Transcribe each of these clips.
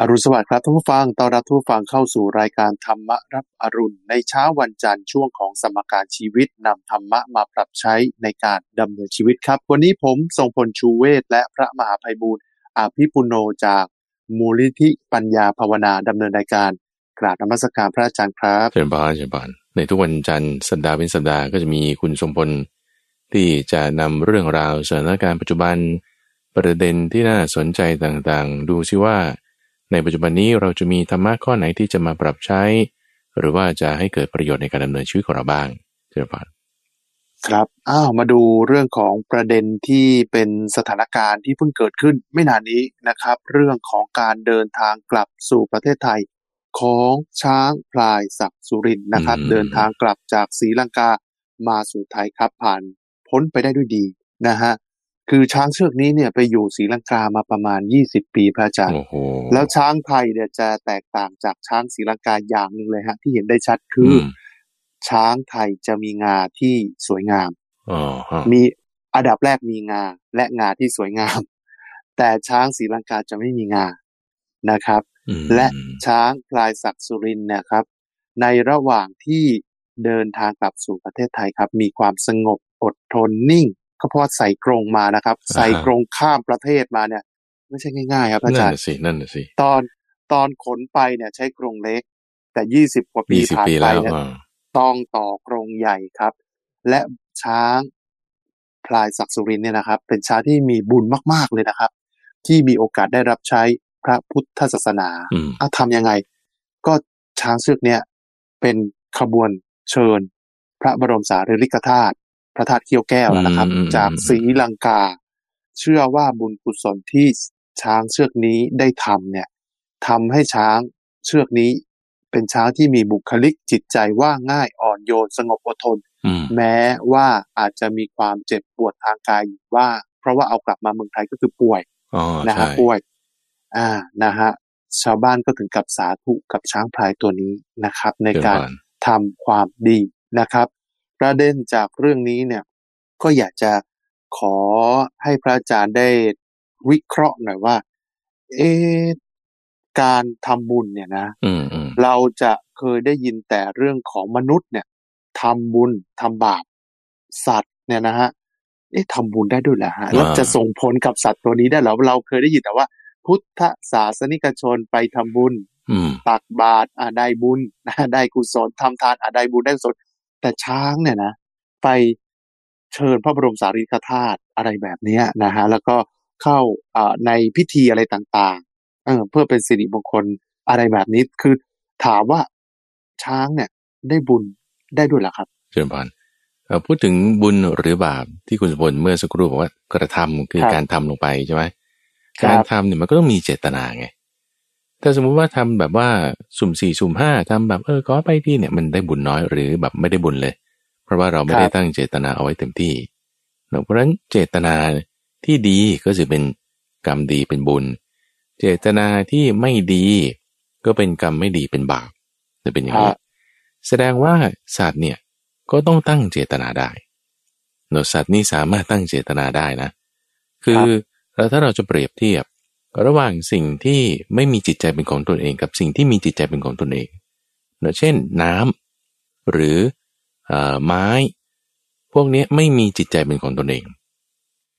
อรุณสวัสดิ์ครับท่านผู้ฟัง ต้อนรับทุกฟังเข้าสู่รายการธรรมรับอรุณ ในเช้าวันจันทร์ช่วงของสมการชีวิตนำธรรมะมาปรับใช้ในการดำเนินชีวิตครับ วันนี้ผมทรงพลชูเวศและพระมหาภัยบูรณ์อาภิปุโนจากมูลิธิปัญญาภาวนาดำเนินรายการ กราบนมัสการพระอาจารย์ครับเชิญบานเชิญบานในทุกวันจันทร์สัปดาห์เป็นสัปดาห์ก็จะมีคุณทรงพล ที่จะนำเรื่องราวสถานการณ์ปัจจุบัน ประเด็นที่น่าสนใจต่างๆ ดูซิว่า ในปัจจุบันนี้เราจะมีธรรมะข้อไหนที่จะมาปรับใช้ หรือว่าจะให้เกิดประโยชน์ในการดำเนินชีวิตของเราบ้างเจริญพรครับ อ้าว มาดูเรื่องของประเด็นที่เป็นสถานการณ์ที่เพิ่งเกิดขึ้นไม่นานนี้นะครับ เรื่องของการเดินทางกลับสู่ประเทศไทย ของช้างพลายศักสุรินนะครับ เดินทางกลับจากศรีลังกามาสู่ไทยครับผ่านพ้นไปได้ด้วยดีนะฮะ คือช้างเชือกนี้เนี่ยไปอยู่ศรีลังกามาประมาณยี่สิบปีพระอาจารย์ แล้วช้างไทยเนี่ยจะแตกต่างจากช้างศรีลังกาอย่างหนึ่งเลยฮะ ที่เห็นได้ชัดคือ ช้างไทยจะมีงาที่สวยงามมีอันดับแรกมีงาและงาที่สวยงาม แต่ช้างศรีลังกาจะไม่มีงานะครับ และช้างพลายศักสุรินเนี่ยครับ ในระหว่างที่เดินทางกลับสู่ประเทศไทยครับ มีความสงบอดทนนิ่ง ก็เพราะใส่กรงมานะครับ ใส่กรงข้ามประเทศมาเนี่ย ไม่ใช่ง่าย ๆ ครับอาจารย์นั่นสินั่นสิตอนตอนขนไปเนี่ย ใช้กรงเล็ก แต่ยี่สิบกว่าปีผ่านไปเนี่ยต้องต่อกรงใหญ่ครับ และช้างพลายศักสุรินเนี่ยนะครับ เป็นช้างที่มีบุญมากๆเลยนะครับ ที่มีโอกาสได้รับใช้พระพุทธศาสนาอะทำยังไง ก็ช้างเชือกเนี่ยเป็นขบวนเชิญ พระบรมสารีริกธาตุ พระธาตุเขี้ยวแก้วนะครับ จากศรีลังกา เชื่อว่าบุญกุศลที่ช้างเชือกนี้ได้ทำเนี่ยทำให้ช้างเชือกนี้ เป็นช้างที่มีบุคลิกจิตใจว่าง่ายอ่อนโยนสงบอดทน แม้ว่าอาจจะมีความเจ็บปวดทางกายว่า เพราะว่าเอากลับมาเมืองไทยก็คือป่วยนะฮะป่วย อ่านะฮะชาวบ้านก็ถึงกับสาธุกับช้างพลายตัวนี้นะครับ ในการทำความดีนะครับ ประเด็นจากเรื่องนี้เนี่ยก็อยากจะขอให้พระอาจารย์ได้วิเคราะห์หน่อยว่า เอการทำบุญเนี่ยนะเราจะเคยได้ยินแต่เรื่องของมนุษย์เนี่ยทำบุญทำบาปสัตว์เนี่ยนะฮะเอ๊ะทำบุญได้ด้วยแหละฮะแล้วจะส่งผลกับสัตว์ตัวนี้ได้หรอเราเคยได้ยินแต่ว่า พุทธศาสนิกชนไปทำบุญตักบาตรอ่าได้บุญได้กุศลทำทานอ่าได้บุญได้กุศล แต่ช้างเนี่ยนะ ไปเชิญพระบรมสารีริกธาตุอะไรแบบนี้นะฮะแล้วก็เข้าในพิธีอะไรต่างๆเออเพื่อเป็นสิริมงคลอะไรแบบนี้คือถามว่าช้างเนี่ยได้บุญได้ด้วยหรอครับ เชิญพานพูดถึงบุญหรือบาปที่คุณสมบูรณ์เมื่อสักครู่บอกว่ากระทำคือการทำลงไปใช่ไหมการทำเนี่ยมันก็ต้องมีเจตนาไง ถ้าสมมุติว่าทำแบบว่าสุ่มสี่สุ่มห้าทำแบบเออก็ไปที่เนี่ยมันได้บุญน้อยหรือแบบไม่ได้บุญเลย เพราะว่าเราไม่ได้ตั้งเจตนาเอาไว้เต็มที่เพราะฉะนั้นเจตนาที่ดีก็จะเป็นกรรมดีเป็นบุญ เจตนาที่ไม่ดีก็เป็นกรรมไม่ดีเป็นบาปจะเป็นอย่างนี้แสดงว่าสัตว์เนี่ยก็ต้องตั้งเจตนาได้เนสัตว์นี่สามารถตั้งเจตนาได้นะ คือเราถ้าเราจะเปรียบเทียบ ระหว่างสิ่งที่ไม่มีจิตใจเป็นของตนเองกับสิ่งที่มีจิตใจเป็นของตนเองเนะเช่นน้ำหรืออไม้ พวกนี้ไม่มีจิตใจเป็นของตนเอง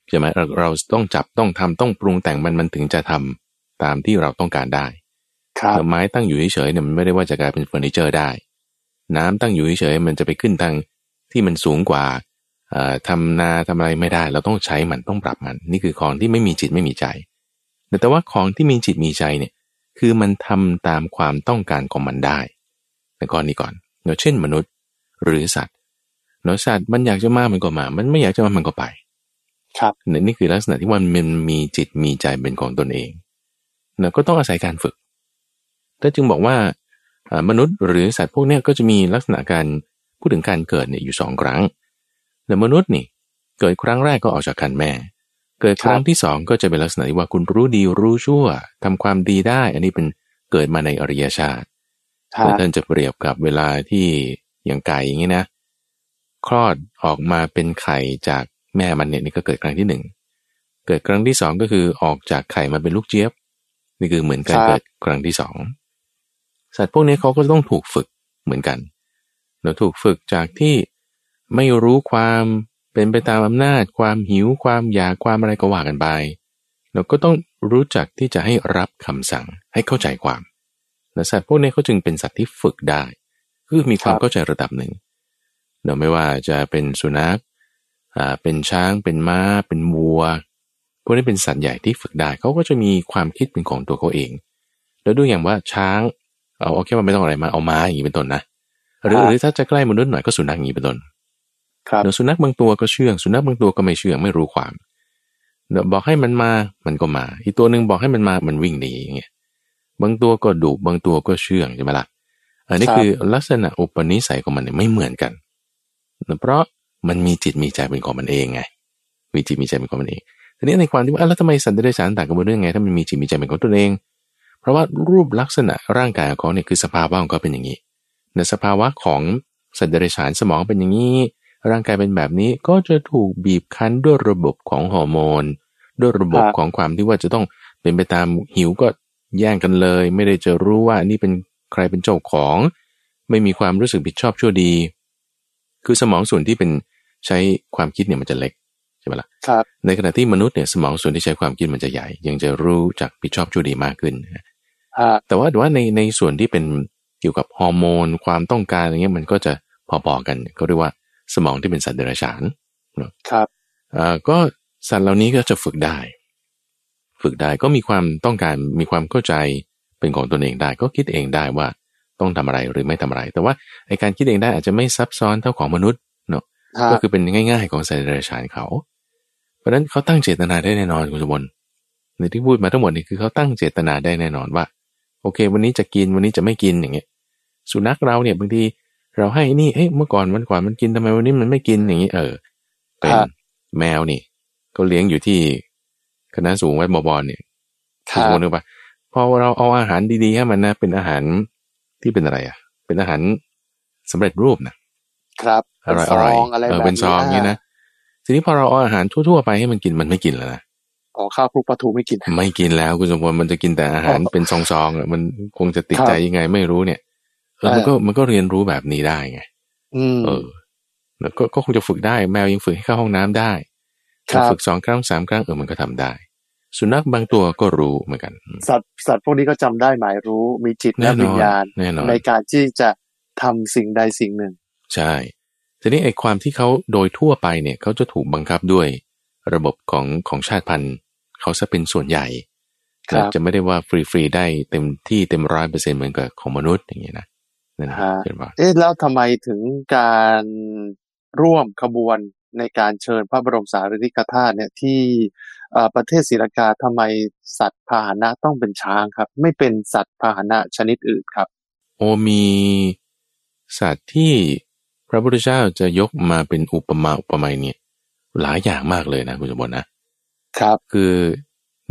ใช่ไหมเราเราต้องจับต้องทำต้องปรุงแต่งมันมันถึงจะทำตามที่เราต้องการได้ครับไม้ตั้งอยู่เฉยๆเนี่ยมันไม่ได้ว่าจะกลายเป็นเฟอร์นิเจอร์ได้ น้ำตั้งอยู่เฉยๆมันจะไปขึ้นทางที่มันสูงกว่าทำนาทำอะไรไม่ได้ เราต้องใช้มันต้องปรับมัน นี่คือของที่ไม่มีจิตไม่มีใจ แต่ว่าของที่มีจิตมีใจเนี่ยคือมันทำตามความต้องการของมันได้ในกรณีก่อนเนาะเช่นมนุษย์หรือสัตว์เนาะสัตว์มันอยากจะมามันก็มา มันไม่อยากจะมามันก็ไป ครับนี่คือลักษณะที่ว่ามันมีจิตมีใจเป็นของตนเองเนาะก็ต้องอาศัยการฝึกถ้าจึงบอกว่ามนุษย์หรือสัตว์พวกนี้ก็จะมีลักษณะการพูดถึงการเกิดเนี่ยอยู่สองครั้งแต่มนุษย์นี่เกิดครั้งแรกก็ออกจากกันแม่ เกิดครั้งที่สองก็จะเป็นลักษณะที่ว่าคุณรู้ดีรู้ชั่วทำความดีได้ อันนี้เป็นเกิดมาในอริยชาติถ้าท่านจะเปรียบกับเวลาที่อย่างไก่อย่างนี้นะคลอดออกมาเป็นไข่จากแม่มันเนี่ยนี่ก็เกิดครั้งที่หนึ่งเกิดครั้งที่สองก็คือออกจากไข่มาเป็นลูกเจี๊ยบ นี่คือเหมือนการเกิดครั้งที่สองสัตว์พวกนี้เขาก็ต้องถูกฝึกเหมือนกันเราถูกฝึกจากที่ไม่รู้ความ เป็นไปตามอำนาจ ความหิวความอยากความอะไรก็ว่ากันไป เราก็ต้องรู้จักที่จะให้รับคำสั่งให้เข้าใจความและสัตว์พวกนี้เขาจึงเป็นสัตว์ที่ฝึกได้ คือมีความเข้าใจระดับหนึ่งเราไม่ว่าจะเป็นสุนัขอ่าเป็นช้างเป็นม้า เป็นวัว พวกนี้เป็นสัตว์ใหญ่ที่ฝึกได้เขาก็จะมีความคิดเป็นของตัวเขาเอง แล้วดูอย่างว่าช้างเอาโอเคว่าไม่ต้องอะไรมาเอาม้าอย่างนี้เป็นต้นนะหรือหรือถ้าจะใกล้มนุษย์หน่อยก็สุนัขอย่างนี้เป็นต้น ครับสุนัขบางตัวก็เชื่องสุนัขบางตัวก็ไม่เชื่องไม่รู้ความเดี๋ยวบอกให้มันมามันก็มา อีกตัวหนึ่งบอกให้มันมามันวิ่งหนีอย่างเงี้ยบางตัวก็ดุบางตัวก็เชื่องใช่ไหมล่ะอันนี้คือลักษณะอุปนิสัยของมันเนี่ยไม่เหมือนกัน เพราะมันมีจิตมีใจเป็นของมันเองไงมีจิตมีใจเป็นของมันเองทีนี้ในความที่ว่าแล้วทำไมสัตว์เดรัจฉานต่างกันเรื่องไง ถ้ามันมีจิตมีใจเป็นของตัวเอง เพราะว่ารูปลักษณะร่างกายของเขาเนี่ยคือสภาวะของเขาเป็นอย่างนี้ในสภาวะของสัตว์เดรัจฉานสมองเป็นอย่างนี้ ร่างกายเป็นแบบนี้ก็จะถูกบีบคั้นด้วยระบบของฮอร์โมน ด้วยระบบของความที่ว่าจะต้องเป็นไปตามหิวก็แย่งกันเลย ไม่ได้จะรู้ว่านี่เป็นใครเป็นเจ้าของ ไม่มีความรู้สึกผิดชอบชั่วดี คือสมองส่วนที่เป็นใช้ความคิดเนี่ยมันจะเล็กใช่ไหมละ่ะครับในขณะที่มนุษย์เนี่ยสมองส่วนที่ใช้ความคิดมันจะใหญ่ ยังจะรู้จักผิดชอบชั่วดีมากขึ้นแต่ว่าแต่ว่าในในส่วนที่เป็นเกี่ยวกับฮอร์โมนความต้องการอะไรเงี้ยมันก็จะพอๆกันก็เรียกว่า สมองที่เป็นสัตว์เดรัจฉานครับอ่าก็สัตว์เหล่านี้ก็จะฝึกได้ ฝึกได้ก็มีความต้องการมีความเข้าใจเป็นของตนเองได้ ก็คิดเองได้ว่าต้องทำอะไรหรือไม่ทำอะไร แต่ว่าไอการคิดเองได้อาจจะไม่ซับซ้อนเท่าของมนุษย์เนาะก็คือเป็นง่าย ๆ ของสัตว์เดรัจฉานเขา เพราะฉะนั้นเขาตั้งเจตนาได้แน่นอนคุณสมบัติในที่พูดมาทั้งหมดนี่คือเขาตั้งเจตนาได้แน่นอนว่า โอเค วันนี้จะกินวันนี้จะไม่กินอย่างเงี้ยสุนัขเราเนี่ยบางที เราให้นี่เอ้ยเมื่อก่อนวันก่อนมันกินทำไมวันนี้มันไม่กินอย่างนี้เออเป็นแมวนี่เขาเลี้ยงอยู่ที่คณะสูงวัดบบอนเนี่ยคือคนนึกปะพอเราเอาอาหารดีๆให้มันนะเป็นอาหารที่เป็นอะไรอะ เป็นอาหารสำเร็จรูปนะครับอร่อยอร่อยเออเป็นซองนี่นะทีนี้พอเราเอาอาหารทั่วๆไปให้มันกินมันไม่กินแล้วนะอ๋อข้าวคลุกปลาทูไม่กิน ไม่กินแล้วคุณสมพลมันจะกินแต่อาหารเป็นซองๆอะมันคงจะติดใจยังไงไม่รู้เนี่ย เออมันก็มันก็เรียนรู้แบบนี้ได้ไงเออ แล้วก็คงจะฝึกได้ แมวยังฝึกให้เข้าห้องน้ำได้ถ้าฝึกสองครั้งสามครั้งเออมันก็ทำได้ สุนัขบางตัวก็รู้เหมือนกัน สัตว์สัตว์พวกนี้ก็จำได้หมายรู้มีจิตและวิญญาณในการที่จะทำสิ่งใดสิ่งหนึ่ง ใช่ทีนี้ไอ้ความที่เขาโดยทั่วไปเนี่ยเขาจะถูกบังคับด้วย ระบบของของชาติพันธุ์เขาจะเป็นส่วนใหญ่จะไม่ได้ว่าฟรีฟรีได้เต็มที่เต็มร้อยเปอร์เซ็นต์เหมือนกับของมนุษย์อย่างเงี้ยนะ นั่นเห็นปะเอ๊ะแล้วทำไมถึงการร่วมขบวนในการเชิญพระบรมสารีริกธาตุเนี่ยที่ประเทศศรีลังกาทำไมสัตว์พาหนะต้องเป็นช้างครับ ไม่เป็นสัตว์พาหนะชนิดอื่นครับ โอมีสัตว์ที่พระพุทธเจ้าจะยกมาเป็นอุปมาอุปไมยเนี่ยหลายอย่างมากเลยนะคุณสมบัตินะครับคือ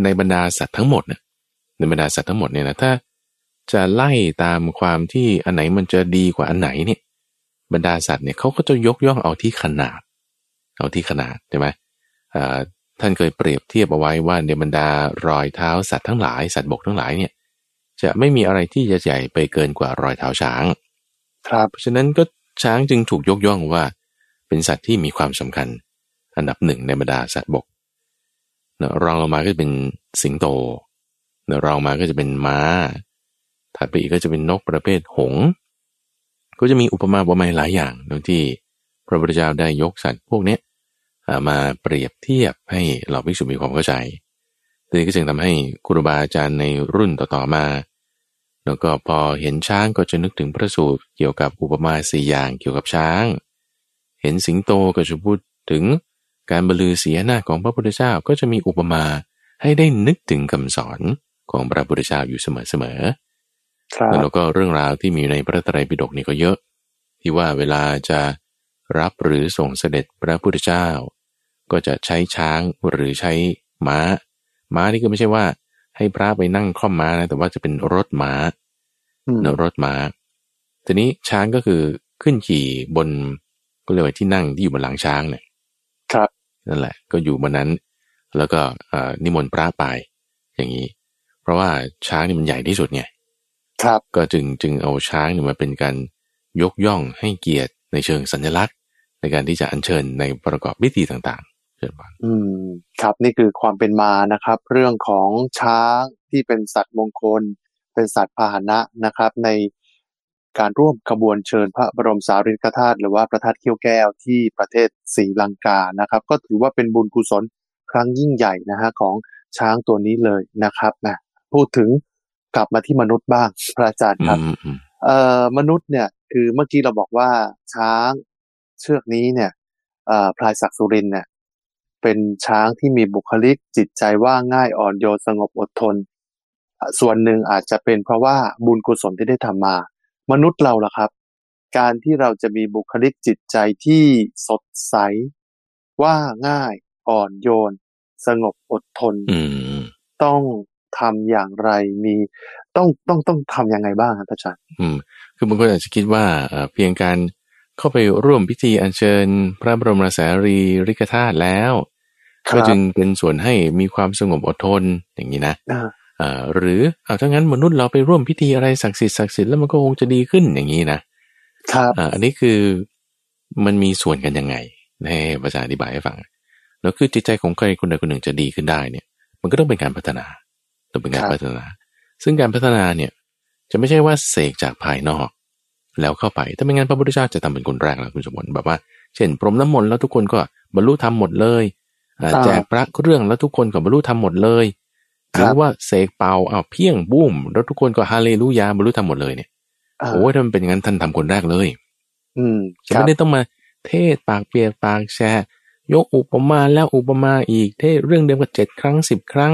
ในบรรดาสัตว์ทั้งหมดเนี่ยในบรรดาสัตว์ทั้งหมดเนี่ยนะถ้า จะไล่ตามความที่อันไหนมันจะดีกว่าอันไหนเนี่ยบรรดาสัตว์เนี่ยเขาก็จะยกย่องเอาที่ขนาด เอาที่ขนาดใช่ไหมท่านเคยเปรียบเทียบเอาไว้ว่าในบรรดารอยเท้าสัตว์ทั้งหลายสัตว์บกทั้งหลายเนี่ยจะไม่มีอะไรที่จะใหญ่ไปเกินกว่ารอยเท้าช้าง ครับเพราะฉะนั้นก็ช้างจึงถูกยกย่องว่า เป็นสัตว์ที่มีความสำคัญ อันดับหนึ่งในบรรดาสัตว์บกรองลงมาก็จะเป็นสิงโตรองมาก็จะเป็นม้า ถัดไปอีกก็จะเป็นนกประเภทหง ก็จะมีอุปมาอุปไมยหลายอย่างโดยที่พระพุทธเจ้าได้ยกสัตว์พวกนี้มาเปรียบเทียบให้เราภิกษุมีความเข้าใจทีนี้ก็จึงทำให้ครูบาอาจารย์ในรุ่นต่อๆมา แล้วก็พอเห็นช้างก็จะนึกถึงพระสูตรเกี่ยวกับอุปมาสี่อย่างเกี่ยวกับช้าง เห็นสิงโตก็จะพูดถึงการบรรลือเสียหน้าของพระพุทธเจ้าก็จะมีอุปมาให้ได้นึกถึงคำสอนของพระพุทธเจ้าอยู่เสมอๆ แล้วก็เรื่องราวที่มีในพระไตรปิฎกนี่ก็เยอะ ที่ว่าเวลาจะรับหรือส่งเสด็จพระพุทธเจ้า ก็จะใช้ช้างหรือใช้ม้า ม้านี่ก็ไม่ใช่ว่า ให้พระไปนั่งคล่อมม้านะแต่ว่าจะเป็นรถม้าเนรถม้าทีนี้ช้างก็คือขึ้นขี่บนก็เรียกว่าที่นั่งที่อยู่บนหลังช้างเนี่ยครับนั่นแหละ ก็อยู่บนนั้น แล้วก็นิมนต์พระไปอย่างนี้ เพราะว่าช้างนี่มันใหญ่ที่สุดไง ครับก็จึงจึงเอาช้างนี่มาเป็นการยกย่องให้เกียรติในเชิงสัญลักษณ์ ในการที่จะอัญเชิญในประกอบพิธีต่างๆเชิญบานอืมครับนี่คือความเป็นมานะครับ เรื่องของช้างที่เป็นสัตว์มงคล เป็นสัตว์พาหนะนะครับ ในการร่วมขบวนเชิญพระบรมสารีริกธาตุหรือว่าพระธาตุเขี้ยวแก้วที่ประเทศศรีลังกานะครับ ก็ถือว่าเป็นบุญกุศลครั้งยิ่งใหญ่นะฮะของช้างตัวนี้เลยนะครับนะพูดถึง กลับมาที่มนุษย์บ้าง พระอาจารย์ครับเอ่อมนุษย์เนี่ย คือเมื่อกี้เราบอกว่าช้างเชือกนี้เนี่ยเอ่อพลายศักสุรินเนี่ย เป็นช้างที่มีบุคลิกจิตใจว่าง่ายอ่อนโยนสงบอดทน ส่วนหนึ่งอาจจะเป็นเพราะว่าบุญกุศลที่ได้ทำมา มนุษย์เราล่ะครับ การที่เราจะมีบุคลิกจิตใจที่สดใส ว่าง่าย อ่อนโยน สงบอดทนต้อง ทำอย่างไรมีต้องต้องต้องทำยังไงบ้างครับอาจารย์อืมคือบางคนอาจจะคิดว่าเพียงการเข้าไปร่วมพิธีอัญเชิญ พระบรมสารีริกธาตุแล้วก็จึงเป็นส่วนให้มีความสงบอดทนอย่างนี้นะอ่าหรือเอาถ้างั้นมนุษย์เราไปร่วมพิธีอะไรศักดิ์สิทธิ์ศักดิ์สิทธิ์แล้วมันก็คงจะดีขึ้นอย่างนี้นะครับอ่าอันนี้คือมันมีส่วนกันยังไงให้ภาษาอธิบายให้ฟังแล้วคือจิตใจของใครคนใดคนหนึ่งจะดีขึ้นได้เนี่ย มันก็ต้องเป็นการพัฒนา ต้องเป็นการพัฒนา ซึ่งการพัฒนาเนี่ยจะไม่ใช่ว่าเสกจากภายนอก แล้วเข้าไป ถ้าไม่งั้นพระพุทธเจ้าจะทำเป็นคนแรกแล้วคุณสมบัติแบบว่า เช่น พรมน้ำมนต์แล้วทุกคนก็บรรลุธรรมหมดเลยแจกพระเรื่องแล้วทุกคนก็บรรลุธรรมหมดเลยหรือว่าเสกเป่าเอาเพียงบุ้มแล้วทุกคนก็ฮาเลลูยาบรรลุธรรมหมดเลยเนี่ยโอ้ยถ้ามันเป็นอย่างนั้นท่านทำคนแรกเลย อืมจะไม่ได้ต้องมาเทศปากเปียกปากแชร์ยกอุปมาแล้วอุปมาอีกเทศเรื่องเดิมก็เจ็ดครั้งสิบครั้ง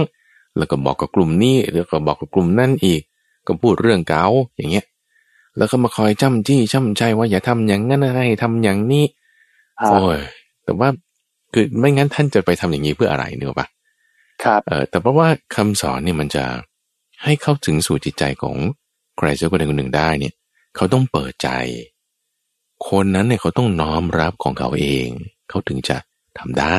แล้วก็บอกกับกลุ่มนี้แล้วก็บอกกับกลุ่มนั่นอีก ก็พูดเรื่องเก่าอย่างเงี้ย แล้วก็มาคอยจ้ำจี้จ้ำใจว่าอย่าทำอย่างนั้นให้ทำอย่างนี้โอ้ยแต่ว่าคือไม่งั้นท่านจะไปทำอย่างนี้เพื่ออะไรเนอะปะครับเออแต่เพราะว่าคำสอนเนี่ยมันจะให้เข้าถึงสู่จิตใจของใครสักคนใดคนหนึ่งได้เนี่ย เขาต้องเปิดใจ คนนั้นเนี่ยเขาต้องน้อมรับของเขาเอง เขาถึงจะทำได้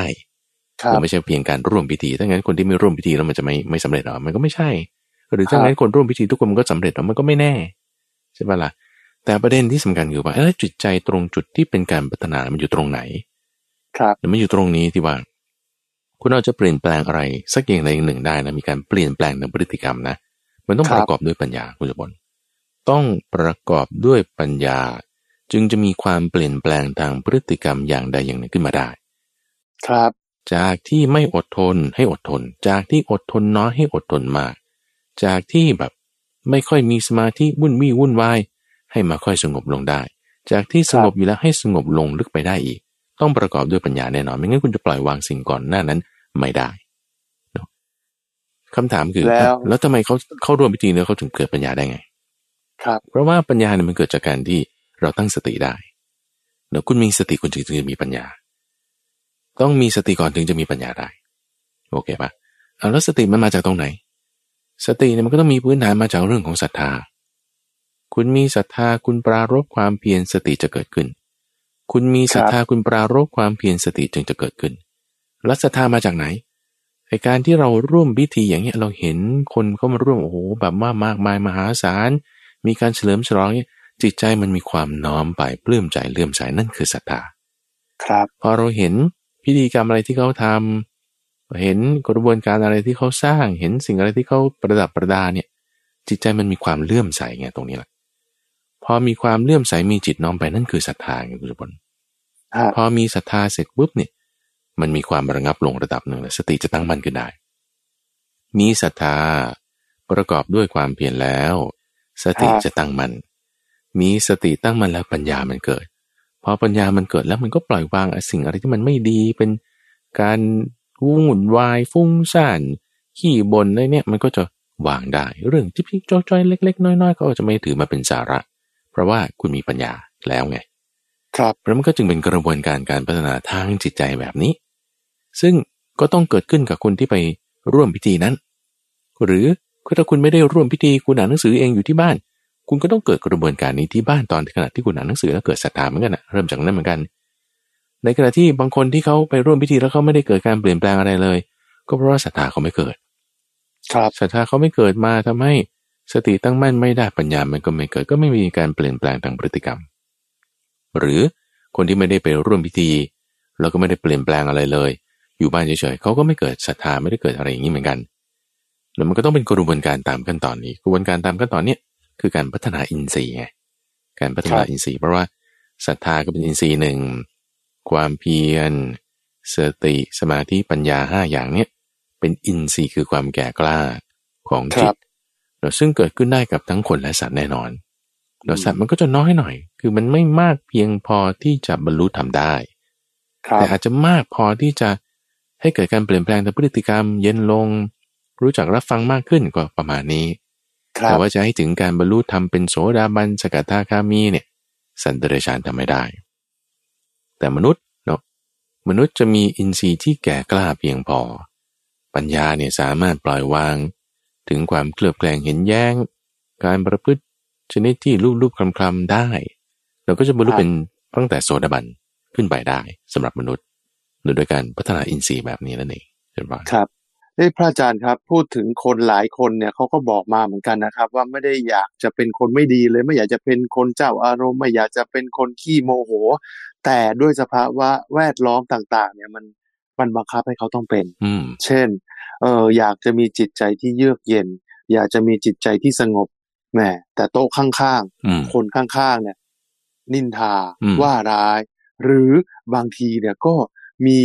มันไม่ใช่เพียงการร่วมพิธี ถ้างั้นคนที่ไม่ร่วมพิธีแล้วมันจะไม่ไม่สำเร็จหรอ มันก็ไม่ใช่ หรือถ้างั้นคนร่วมพิธีทุกคนมันก็สำเร็จหรอ มันก็ไม่แน่ใช่ปะล่ะ แต่ประเด็นที่สำคัญคือว่าเออจิตใจตรงจุดที่เป็นการพัฒนา มันอยู่ตรงไหน ครับมันอยู่ตรงนี้ที่ว่า คุณเราจะเปลี่ยนแปลงอะไรสักอย่างใดอย่างหนึ่งได้นะ มีการเปลี่ยนแปลงในพฤติกรรมนะ มันต้องประกอบด้วยปัญญาคุณจะบนต้องประกอบด้วยปัญญา จึงจะมีความเปลี่ยนแปลงทางพฤติกรรมอย่างใดอย่างหนึ่งขึ้นมาได้ ครับ จากที่ไม่อดทนให้อดทน จากที่อดทนน้อยให้อดทนมาก จากที่แบบไม่ค่อยมีสมาธิวุ่นวี่วุ่นวายให้มาค่อยสงบลงได้ จากที่สงบอยู่แล้วให้สงบลงลึกไปได้อีก ต้องประกอบด้วยปัญญาแน่นอนไม่งั้นคุณจะปล่อยวางสิ่งก่อนหน้านั้นไม่ได้คำถามคือแล้วแล้วทำไมเขาเข้าร่วมพิธีเนี่ยเขาถึงเกิดปัญญาได้ไง ครับ เพราะว่าปัญญาเนี่ยมันเกิดจากการที่เราตั้งสติได้เดี๋ยวคุณมีสติคุณจึงจะมีปัญญา ต้องมีสติก่อนถึงจะมีปัญญาได้ โอเคปะเอาแล้วสติมันมาจากตรงไหน สติเนี่ยมันก็ต้องมีพื้นฐานมาจากเรื่องของศรัทธา คุณมีศรัทธาคุณปรารบความเพียรสติจะเกิดขึ้น คุณมีศรัทธาคุณปรารบความเพียรสติจึงจะเกิดขึ้น แล้วศรัทธามาจากไหนไอการที่เราร่วมพิธีอย่างเงี้ยเราเห็นคนเขามาร่วมโอ้โหแบบมากมากมายมหาศาล มีการเฉลิมฉลองเนี่ยจิตใจมันมีความน้อมไปปลื้มใจเลื่อมใสนั่นคือศรัทธา ครับ พอเราเห็น พิธีกรรมอะไรที่เขาทำเห็นกระบวนการอะไรที่เขาสร้าง เห็นสิ่งอะไรที่เขาประดับประดาเนี่ย จิตใจมันมีความเลื่อมใสไงตรงนี้แหละพอมีความเลื่อมใสมีจิตน้อมไปนั่นคือศรัทธาไงคุณสุพลพอมีศรัทธาเสร็จปุ๊บเนี่ย มันมีความระงับลงระดับหนึ่งแล้วสติจะตั้งมั่นขึ้นได้ มีศรัทธาประกอบด้วยความเพียรแล้ว สติจะตั้งมัน่นมีสติตั้งมั่นแล้วปัญญามันเกิด พอปัญญามันเกิดแล้วมันก็ปล่อยวางสิ่งอะไรที่มันไม่ดีเป็นการวุ่นวายฟุ้งซ่านขี้บนอะไรเนี่ยมันก็จะวางได้ เรื่องจิ๊บจิ๊บจ้อยๆเล็ก ๆ น้อยๆก็จะไม่ถือมาเป็นสาระ เพราะว่าคุณมีปัญญาแล้วไง ครับแล้วมันก็จึงเป็นกระบวนการการพัฒนาทางจิตใจแบบนี้ ซึ่งก็ต้องเกิดขึ้นกับคนที่ไปร่วมพิธีนั้น หรือถ้าคุณไม่ได้ร่วมพิธีคุณอ่านหนังสือเองอยู่ที่บ้าน คุณก็ต้องเกิดกระบวนการนี้ที่บ้านตอนขณะที่คุณอ่านหนังสือแล้วเกิดศรัทธาเหมือนกันนะเริ่มจากนั้นเหมือนกัน ในขณะที่บางคนที่เขาไปร่วมพิธีแล้วเขาไม่ได้เกิดการเปลี่ยนแปลงอะไรเลย ก็เพราะว่าศรัทธาเขาไม่เกิด ครับศรัทธาเขาไม่เกิดมาทำให้สติตั้งมั่นไม่ได้ปัญญามันก็ไม่เกิด ก็ไม่มีการเปลี่ยนแปลงทางพฤติกรรม หรือคนที่ไม่ได้ไปร่วมพิธี แล้วก็ไม่ได้เปลี่ยนแปลงอะไรเลย อยู่บ้านเฉยๆเขาก็ไม่เกิดศรัทธาไม่ได้เกิดอะไรอย่างนี้เหมือนกันแล้วมันก็ต้องเป็นกระบวนการตามขั้นตอนนี้กระบวนการตามขั้นตอนนี้ คือการพัฒนาอินทรีย์ไงการพัฒนาอินทรีย์เพราะว่าศรัทธาก็เป็นอินทรีย์หนึ่งความเพียรสติสมาธิปัญญาห้าอย่างเนี้ยเป็นอินทรีย์คือความแก่กล้าของจิตเราซึ่งเกิดขึ้นได้กับทั้งคนและสัตว์แน่นอนเราสัตว์มันก็จะน้อยหน่อย คือมันไม่มากเพียงพอที่จะบรรลุทำได้ แต่อาจจะมากพอที่จะให้เกิดการเปลี่ยนแปลงทางพฤติกรรม เย็นลง รู้จักรับฟังมากขึ้นก็ประมาณนี้ แต่ว่าจะให้ถึงการบรรลุทำเป็นโสดาบันสกัดทาคามีเนี่ย สันตเดชานทำไม่ได้ แต่มนุษย์เนาะมนุษย์จะมีอินทรีย์ที่แก่กล้าเพียงพอ ปัญญาเนี่ยสามารถปล่อยวาง ถึงความเคลือบแคลงเห็นแย้ง การประพฤติชนิดที่รูปรูปคลำคลำได้ เราก็จะบรรลุเป็นตั้งแต่โสดาบันขึ้นไปได้สำหรับมนุษย์โดยการพัฒนาอินทรีย์แบบนี้นั่นเองใช่ไหมครับ ได้พระอาจารย์ครับ พูดถึงคนหลายคนเนี่ยเขาก็บอกมาเหมือนกันนะครับ ว่าไม่ได้อยากจะเป็นคนไม่ดีเลย ไม่อยากจะเป็นคนเจ้าอารมณ์ไม่อยากจะเป็นคนขี้โมโห แต่ด้วยสภาวะแวดล้อมต่าง ๆ เนี่ยมันมันบังคับให้เขาต้องเป็น อืเช่น เอออยากจะมีจิตใจที่เยือกเย็น อยากจะมีจิตใจที่สงบแหมแต่โต๊ะข้างๆคนข้างๆเนี่ย นินทาว่าร้าย หรือบางทีเนี่ยก็มี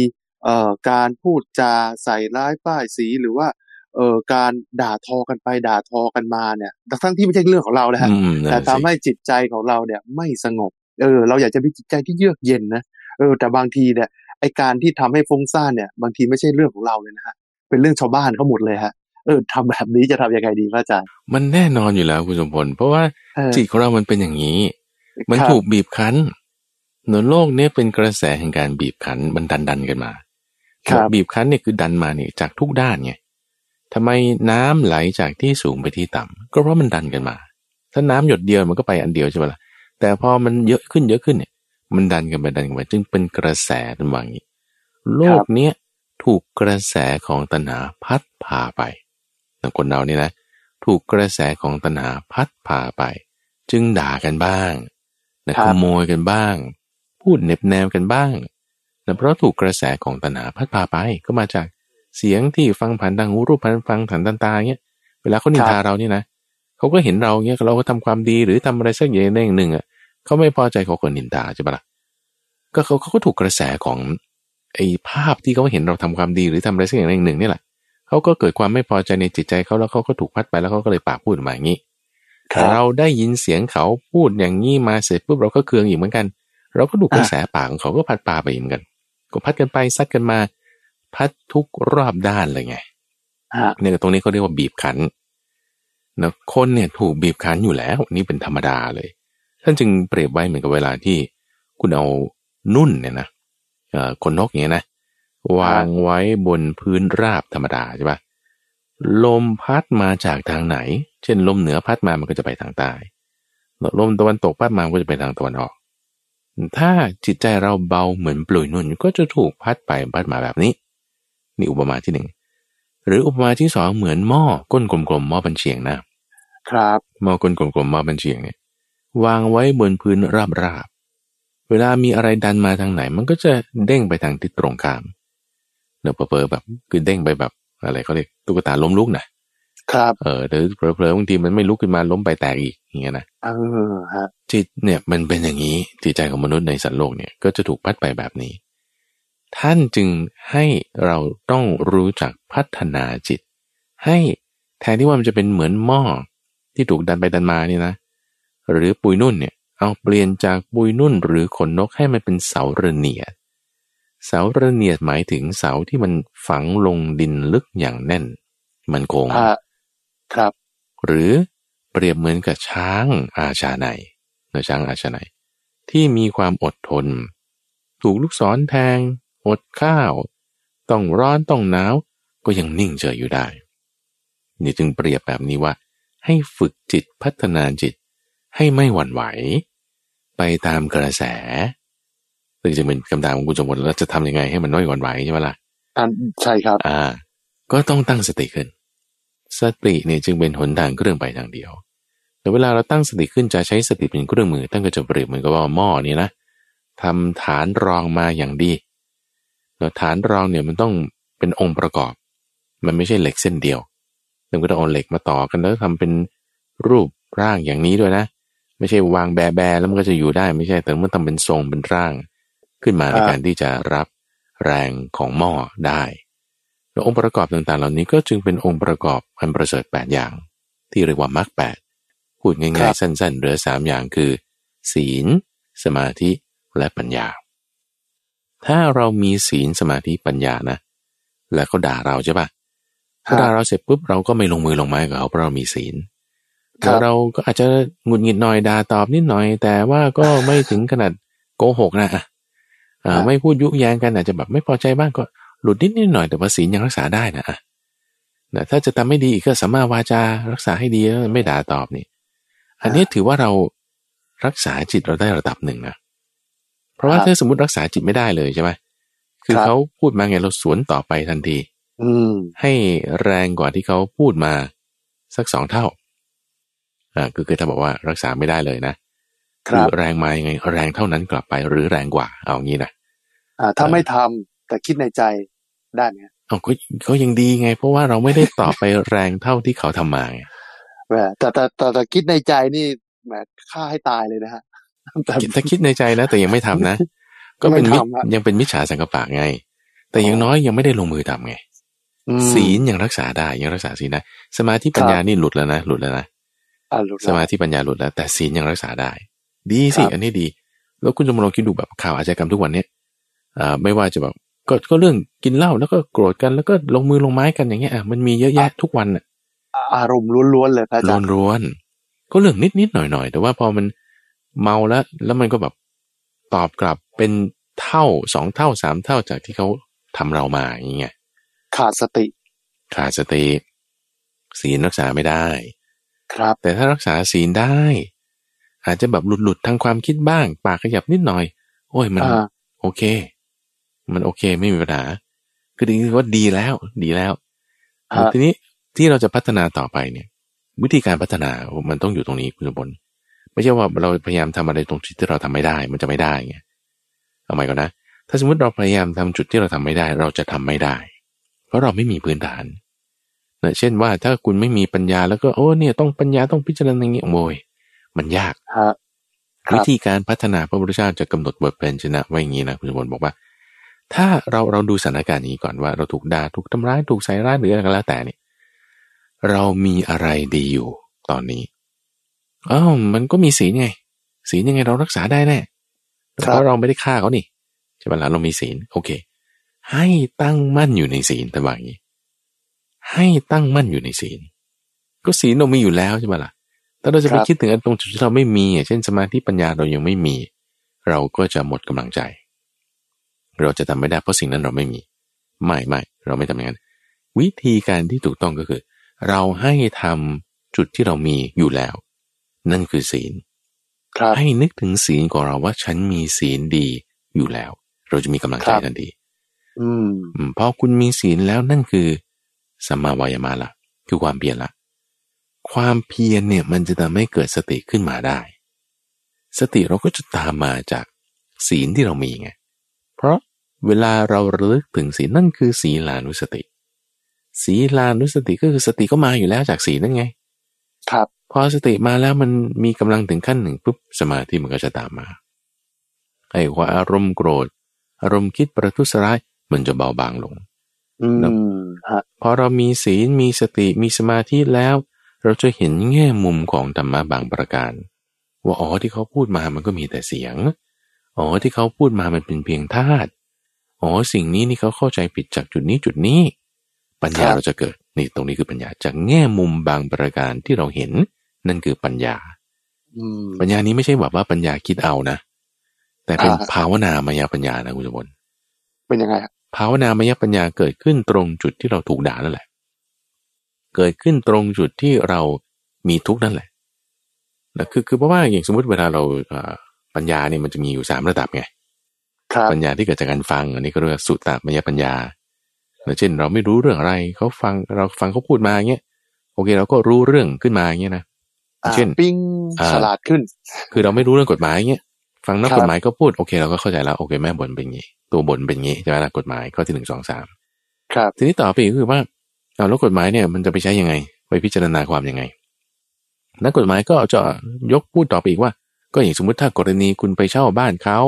เอ่อการพูดจาใส่ร้ายป้ายสีหรือว่าเอ่อการด่าทอกันไปด่าทอกันมาเนี่ยทั้งที่ไม่ใช่เรื่องของเรานะฮะแต่ทำให้จิตใจของเราเนี่ยไม่สงบเออเราอยากจะมีจิตใจที่เยือกเย็นนะเออแต่บางทีเนี่ยไอการที่ทำให้ฟุ้งซ่านเนี่ย บางทีไม่ใช่เรื่องของเราเลยนะฮะเป็นเรื่องชาวบ้านเขาหมดเลยฮะเออทำแบบนี้จะทำยังไงดีพระอาจารย์มันแน่นอนอยู่แล้วคุณสมพลเพราะว่าจิตของเรามันเป็นอย่างนี้ มันถูกบีบคั้นหนโลกเนี้ยเป็นกระแสแห่งการบีบคั้นมันดันดันกันมา บีบคั้นเนี่ยคือดันมาเนี่ยจากทุกด้านไงทำไมน้ำไหลจากที่สูงไปที่ต่ำก็เพราะมันดันกันมา ถ้าน้ำหยดเดียวมันก็ไปอันเดียวใช่ไหมล่ะแต่พอมันเยอะขึ้นเยอะขึ้นเนี่ย มันดันกันไปดันกันไปจึงเป็นกระแสตันว่างี้ โลกเนี้ยถูกกระแสของตัณหาพัดพาไปแต่คนเราเนี่ยนะ ถูกกระแสของตัณหาพัดพาไป จึงด่ากันบ้างนะขโมยกันบ้าง พูดเน็บแนมกันบ้าง แต่เพราะถูกกระแสของตัณหาพัดพาไปก็มาจากเสียงที่ฟังผ่านทางหูรูปผ่านฟังผ่านตาตาเงี้ยเวลาเขานินทาเราเนี่ยนะเขาก็เห็นเราเงี้ยเราก็ทำความดีหรือทำอะไรสักอย่างหนึ่งอะเขาไม่พอใจเขาก็นินทาใช่ปะล่ะก็เขาเขาก็ถูกกระแสของไอ้ภาพที่เขาเห็นเราทำความดีหรือทำอะไรสักอย่างหนึ่งนี่แหละเขาก็เกิดความไม่พอใจในจิตใจเขาแล้วเขาก็ถูกพัดไปแล้วเขาก็เลยปากพูดมาอย่างนี้เราได้ยินเสียงเขาพูดอย่างนี้มาเสร็จปุ๊บเราก็เคืองอีกเหมือนกัน เราก็ดูกระแสปากของเขาก็พัดปาไปเหมือนกัน ก็พัดกันไปซัดกันมา พัดทุกรอบด้านเลยไงเนี่ยตรงนี้เขาเรียกว่าบีบขันนะคนเนี่ยถูกบีบขันอยู่แล้วนี่เป็นธรรมดาเลย ท่านจึงเปรียบไว้เหมือนกับเวลาที่คุณเอานุ่นเนี่ยนะคนนกอย่างเงี้ยนะวางไว้บนพื้นราบธรรมดาใช่ปะลมพัดมาจากทางไหน เช่นลมเหนือพัดมามันก็จะไปทางใต้ลมตะวันตกพัดมามันก็จะไปทางตะวันออก ถ้าจิตใจเราเบาเหมือนปลุยนุ่นก็จะถูกพัดไปพัดมาแบบนี้ นี่อุปมาที่หนึ่งหรืออุปมาที่สองเหมือนหม้อก้นกลมๆหม้อบันเชียงนะครับหม้อก้นกลมๆหม้อบันเชียงเนี่ยวางไว้บนพื้นราบๆเวลามีอะไรดันมาทางไหน มันก็จะเด้งไปทางทิศตรงข้ามเนอะเปอแบบคือเด้งไปแบบอะไรเขาเรียกตุ๊กตาล้มลุกนะครับเออหรือเผลอๆบางทีมันไม่ลุกขึ้นมาล้มไปแตกอีกอย่างเงี้ยนะเออฮะ จิตเนี่ยมันเป็นอย่างนี้จิตใจของมนุษย์ในสัตว์โลกเนี่ยก็จะถูกพัดไปแบบนี้ ท่านจึงให้เราต้องรู้จักพัฒนาจิต ให้แทนที่ว่ามันจะเป็นเหมือนหม้อที่ถูกดันไปดันมานี่นะ หรือปุยนุ่นเนี่ยเอาเปลี่ยนจากปุยนุ่นหรือขนนกให้มันเป็นเสาระเนียด เสาระเนียดหมายถึงเสาที่มันฝังลงดินลึกอย่างแน่น มันคงครับ หรือเปรียบเหมือนกับช้างอาชาในเนื้อช้างอาชาในที่มีความอดทน ถูกลูกศรแทง อดข้าว ต้องร้อนต้องหนาวก็ยังนิ่งเฉยอยู่ได้นี่จึงเปรียบแบบนี้ว่า ให้ฝึกจิตพัฒนาจิต ให้ไม่หวั่นไหว ไปตามกระแสซึ่งจะเป็นคำถามของคุณสมบัติแล้วจะทำยังไงให้มันน้อยหวั่นไหวใช่ไหมล่ะใช่ครับ อ่า ก็ต้องตั้งสติขึ้น สติเนี่ยจึงเป็นหนทางเครื่องไปทางเดียว แต่เวลาเราตั้งสติขึ้นจะใช้สติเป็นเครื่องมือตั้งก็จะเปรียบเหมือนกับว่าหม้อนี่นะทำฐานรองมาอย่างดีแล้วฐานรองเนี่ยมันต้องเป็นองค์ประกอบ มันไม่ใช่เหล็กเส้นเดียวมันก็ต้องเอาเหล็กมาต่อกันแล้วทำเป็นรูปร่างอย่างนี้ด้วยนะ ไม่ใช่วางแบแบแล้วมันก็จะอยู่ได้ไม่ใช่แต่เมื่อทำเป็นทรงเป็นร่าง ขึ้นมาในการที่จะรับแรงของหม้อได้แล้วองค์ประกอบต่างๆ เหล่านี้ก็จึงเป็นองค์ประกอบอันประเสริฐแปดอย่าง ที่เรียกว่ามรรคแปด พูดง่ายๆ สั้นๆเหลือสามอย่างคือ ศีล สมาธิและปัญญา ถ้าเรามีศีลสมาธิปัญญานะ แล้วเขาด่าเราใช่ปะถ้าด่าเราเสร็จปุ๊บเราก็ไม่ลงมือลงไม้กับเขาเพราะเรามีศีลแต่เราก็อาจจะหงุดหงิดหน่อยด่าตอบนิดหน่อย แต่ว่าก็ไม่ถึงขนาดโกหกนะอ่าไม่พูดยุแยงกันอาจจะแบบไม่พอใจบ้างก็หลุดนิดนิดหน่อยแต่ว่าศีลยังรักษาได้นะอะถ้าจะทำไม่ดีก็สัมมาวาจารักษาให้ดีแล้วไม่ด่าตอบนี่ อันนี้ถือว่าเรารักษาจิตเราได้ระดับหนึ่งนะเพราะว่าถ้าสมมติรักษาจิตไม่ได้เลยใช่ไหมคือเขาพูดมาไงเราสวนต่อไปทันที อืให้แรงกว่าที่เขาพูดมาสักสองเท่าอ่าคือคือถ้าบอกว่ารักษาไม่ได้เลยนะคือแรงมายังไงแรงเท่านั้นกลับไปหรือแรงกว่า เอางี้นะอ่า ถ้าไม่ทำแต่คิดในใจได้ไหมเอาก็เขายังดีไง เพราะว่าเราไม่ได้ตอบไปแรงเท่าที่เขาทำมาไง แต่แต่แต่แต่คิดในใจนี่แหมฆ่าให้ตายเลยนะฮะถ้าคิดในใจนะแต่ยังไม่ทำนะ ก็เป็นมิยังเป็นมิจฉาสังกปะไง แต่ยังน้อยยังไม่ได้ลงมือทำไงศีลยังรักษาได้ยังรักษาศีลได้สมาธิปัญญานี่หลุดแล้วนะหลุดแล้วนะสมาธิปัญญาหลุดแล้ว แต่ศีลยังรักษาได้ ดีสิอันนี้ดี แล้วคุณจะมาลองคิดดูแบบข่าวอาชญากรรมทุกวันเนี้ยอ่าไม่ว่าจะแบบก็ก็เรื่องกินเหล้าแล้วก็โกรธกันแล้วก็ลงมือลงไม้กันอย่างเงี้ยอะมันมีเยอะแยะทุกวันอะ อารมณ์ล้วนๆเลยพระอาจารย์ล้วนๆก็เรื่องนิดๆหน่อยๆ แต่ว่าพอมันเมาแล้ว แล้วมันก็แบบตอบกลับเป็นเท่าสองเท่าสามเท่าจากที่เขาทำเรามาอย่างเงี้ยขาดสติ ขาดสติ ศีลรักษาไม่ได้ ครับ แต่ถ้ารักษาศีลได้ อาจจะแบบหลุดๆทางความคิดบ้าง ปากขยับนิดหน่อย โอ้ยมันโอเค มันโอเคไม่มีปัญหาคือดีว่าดีแล้ว ดีแล้วทีนี้ ที่เราจะพัฒนาต่อไปเนี่ย วิธีการพัฒนามันต้องอยู่ตรงนี้คุณสมบัติไม่ใช่ว่าเราพยายามทำอะไรตรงจุดที่เราทำไม่ได้ มันจะไม่ได้ไงเอาใหม่ก่อนนะ ถ้าสมมติเราพยายามทำจุดที่เราทำไม่ได้ เราจะทำไม่ได้ เพราะเราไม่มีพื้นฐานนะเช่นว่าถ้าคุณไม่มีปัญญาแล้วก็โอ้เนี่ยต้องปัญญาต้องพิจารณาอย่างนี้โวยมันยากวิธีการพัฒนาพระพุทธเจ้าจะกำหนดบทเป็นชนะไว้อย่างนี้นะคุณสมบัติบอกว่า ถ้าเราเราดูสถานการณ์นี้ก่อนว่าเราถูกด่าถูกทำร้ายถูกใส่ร้ายหรืออะไรก็แล้วแต่เนี่ย เรามีอะไรดีอยู่ตอนนี้อ้าวมันก็มีศีลไง ศีลยังไงเรารักษาได้แน่เพราะเราไม่ได้ฆ่าเขานี่ใช่ไหมล่ะเรามีศีลโอเค ให้ตั้งมั่นอยู่ในศีลแต่ว่าอย่างนี้ ให้ตั้งมั่นอยู่ในศีล ก็ศีลเรามีอยู่แล้วใช่ไหมล่ะถ้าเราจะไปคิดถึงตรงจุดที่เราไม่มีเช่นสมาธิปัญญาเรายังไม่มี เราก็จะหมดกำลังใจ เราจะทำไม่ได้เพราะสิ่งนั้นเราไม่มี ไม่ไม่เราไม่ทำอย่างนั้น วิธีการที่ถูกต้องก็คือ เราให้ทำจุดที่เรามีอยู่แล้ว นั่นคือศีลให้นึกถึงศีลของเราว่าฉันมีศีลดีอยู่แล้ว เราจะมีกำลังใจทันทีอืมพอคุณมีศีลแล้วนั่นคือสัมมาวายามะละคือความเพียรละ ความเพียรเนี่ยมันจะทำให้เกิดสติขึ้นมาได้ สติเราก็จะตามมาจากศีลที่เรามีไง เพราะเวลาเราระลึกถึงศีลนั่นคือศีลานุสติ ศีลานุสติก็คือสติก็มาอยู่แล้วจากศีลนั่นไง ครับพอสติมาแล้วมันมีกำลังถึงขั้นหนึ่งปุ๊บสมาธิมันก็จะตามมาไอ้ว่าอารมณ์โกรธ อารมณ์คิดประทุษร้ายมันจะเบาบางลงพอเรามีศีลมีสติมีสมาธิแล้ว เราจะเห็นแง่มุมของธรรมะบางประการ ว่าอ๋อที่เขาพูดมามันก็มีแต่เสียงอ๋อที่เขาพูดมามันเป็นเพียงธาตุอ๋อสิ่งนี้นี่เขาเข้าใจผิดจากจุดนี้จุดนี้ ปัญญาเราจะเกิดนี่ตรงนี้คือปัญญาจากแง่มุมบางประการที่เราเห็น นั่นคือปัญญาปัญญานี้ไม่ใช่แบบว่าปัญญาคิดเอานะแต่เป็นภาวนามายปัญญานะคุณสมบัติเป็นยังไงครับภาวนามายปัญญาเกิดขึ้นตรงจุดที่เราถูกด่านั่นแหละ เกิดขึ้นตรงจุดที่เรามีทุกข์นั่นแหละนะคือคือเพราะว่าอย่างสมมติเวลาเราปัญญาเนี่ยมันจะมีอยู่สามระดับไงปัญญาที่เกิดจากการฟัง อันนี้ก็เรียกสุตตมายปัญญา เช่นเราไม่รู้เรื่องอะไรเขาฟังเราฟังเขาพูดมาเงี้ยโอเค เราก็รู้เรื่องขึ้นมาอย่างเงี้ยนะเช่นปิ้งฉลาดขึ้น คือเราไม่รู้เรื่องกฎหมายเงี้ยฟังนักกฎหมายก็พูดโอเค เราก็เข้าใจแล้วโอเคแม่บนเป็นงี้ ตัวบนเป็นงี้ใช่ไหมนะกฎหมายข้อที่หนึ่งสองสามครับ ทีนี้ต่อไปก็คือว่าเอาแล้วกฎหมายเนี่ยมันจะไปใช้ยังไง ไปพิจารณาความยังไง นักกฎหมายก็จะยกพูดต่อไปอีกว่า ก็อย่างสมมติถ้ากรณีคุณไปเช่าบ้านเขา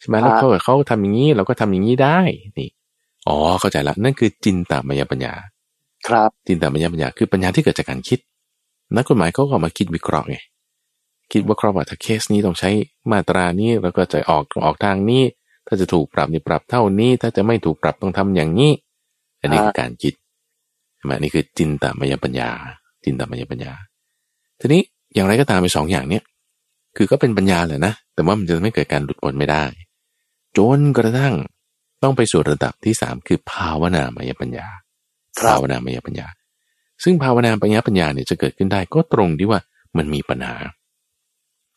ใช่ไหมแล้วเขาเขาทำอย่างนี้เราก็ทำอย่างนี้ได้นี่ อ๋อเข้าใจละนั่นคือจินตามายปัญญา ครับจินตามายปัญญาคือปัญญาที่เกิดจากการคิด นักกฎหมายเขาก็มาคิดวิเคราะห์ไงคิดว่าครอบว่าถ้าเคสนี้ต้องใช้มาตรานี้แล้วก็จะออกออกทางนี้ ถ้าจะถูกปรับนี่ปรับเท่านี้ ถ้าจะไม่ถูกปรับต้องทำอย่างนี้ อันนี้คือการคิดใช่ไหมนี่คือจินตามายปัญญา จินตามายปัญญา ทีนี้อย่างไรก็ตามไปสองอย่างเนี้ยคือก็เป็นปัญญาแหละนะ แต่ว่ามันจะไม่เกิดการหลุดพ้นไม่ได้ จนกระทั่ง ต้องไปสู่ระดับที่สามคือภาวนามายปัญญา ภาวนามายปัญญา ซึ่งภาวนาปัญญาปัญญาเนี่ยจะเกิดขึ้นได้ก็ตรงที่ว่ามันมีปัญหา